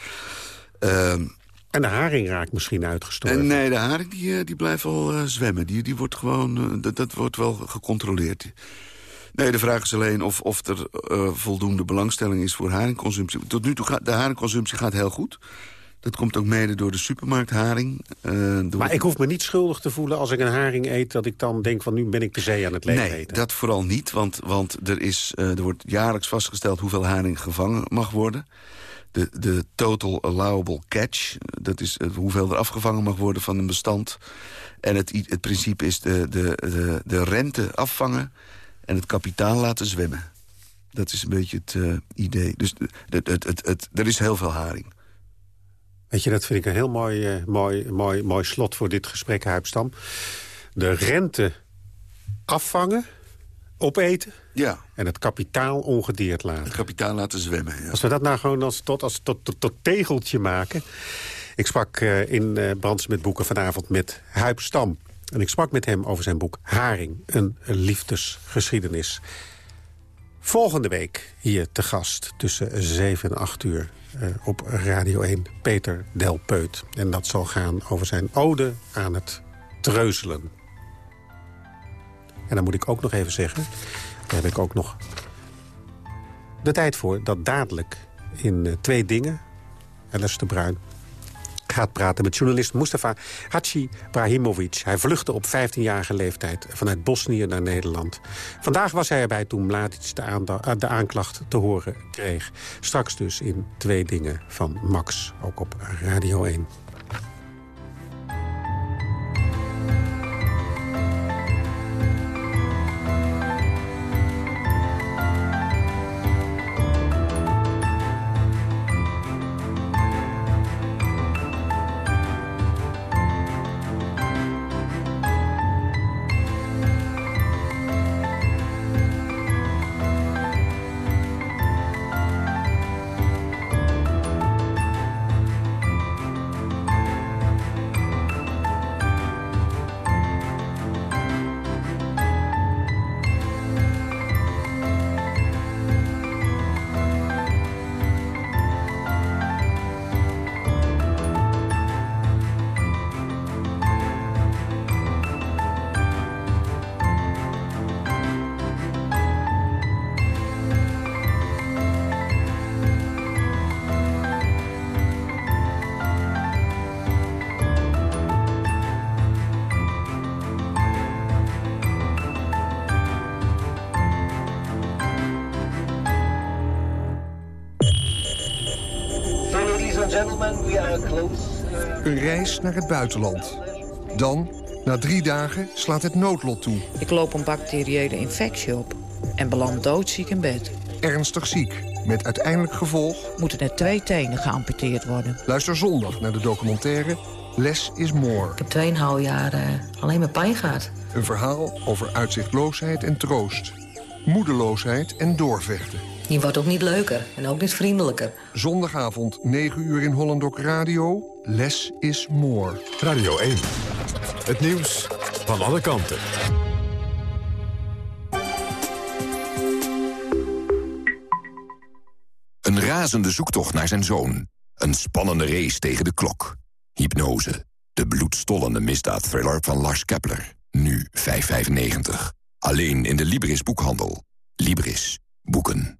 Uh, en de haring raakt misschien uitgestorven? nee, de haring die, die blijft wel zwemmen. Die, die wordt gewoon, dat, dat wordt wel gecontroleerd. Nee, de vraag is alleen of, of er voldoende belangstelling is voor haringconsumptie. Tot nu toe gaat de haringconsumptie gaat heel goed. Dat komt ook mede door de supermarktharing. Uh, Maar ik hoef me niet schuldig te voelen als ik een haring eet... dat ik dan denk van nu ben ik de zee aan het leven nee, dat vooral niet. Want, want er, is, uh, er wordt jaarlijks vastgesteld hoeveel haring gevangen mag worden. De, de total allowable catch, dat is hoeveel er afgevangen mag worden van een bestand. En het, het principe is de, de, de, de rente afvangen en het kapitaal laten zwemmen. Dat is een beetje het idee. Dus het, het, het, het, er is heel veel haring. Weet je, dat vind ik een heel mooi, uh, mooi, mooi, mooi slot voor dit gesprek, Huipstam. De rente afvangen, opeten... Ja. En het kapitaal ongedeerd laten. Het kapitaal laten zwemmen, ja. Als we dat nou gewoon als, tot, als, tot, tot, tot tegeltje maken... Ik sprak uh, in uh, Brands met Boeken vanavond met Huip Stam. En ik sprak met hem over zijn boek Haring, een liefdesgeschiedenis. Volgende week hier te gast tussen 7 en 8 uur op Radio 1 Peter Delpeut. En dat zal gaan over zijn ode aan het treuzelen. En dan moet ik ook nog even zeggen... daar heb ik ook nog de tijd voor... dat dadelijk in uh, twee dingen... Alice de Bruin gaat praten met journalist Mustafa Hachi Brahimovic. Hij vluchtte op 15-jarige leeftijd vanuit Bosnië naar Nederland. Vandaag was hij erbij toen Mladic eh, de aanklacht te horen kreeg. Straks dus in Twee Dingen van Max, ook op Radio 1. Reis naar het buitenland. Dan, na drie dagen, slaat het noodlot toe. Ik loop een bacteriële infectie op en beland doodziek in bed. Ernstig ziek, met uiteindelijk gevolg... Moeten er twee tenen geamputeerd worden. Luister zondag naar de documentaire Less is More. Ik heb 2,5 jaar uh, alleen maar pijn gehad. Een verhaal over uitzichtloosheid en troost. Moedeloosheid en doorvechten. Die wordt ook niet leuker en ook niet vriendelijker. Zondagavond, 9 uur in Hollandok Radio. Less is more. Radio 1. Het nieuws van alle kanten. Een razende zoektocht naar zijn zoon. Een spannende race tegen de klok. Hypnose. De bloedstollende misdaadthriller van Lars Kepler. Nu 5,95. Alleen in de Libris boekhandel. Libris. Boeken.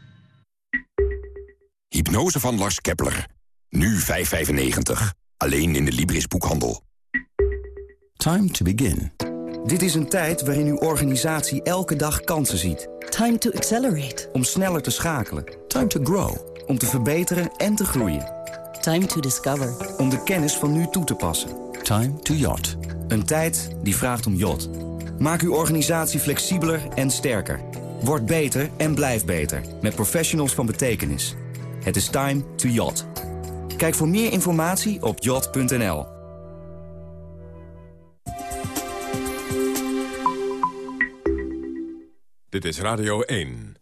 Hypnose van Lars Kepler. Nu 5,95. Alleen in de Libris boekhandel. Time to begin. Dit is een tijd waarin uw organisatie elke dag kansen ziet. Time to accelerate. Om sneller te schakelen. Time to grow. Om te verbeteren en te groeien. Time to discover. Om de kennis van nu toe te passen. Time to yacht. Een tijd die vraagt om yacht. Maak uw organisatie flexibeler en sterker. Word beter en blijf beter. Met professionals van betekenis. Het is time to yacht. Kijk voor meer informatie op yacht.nl. Dit is Radio 1.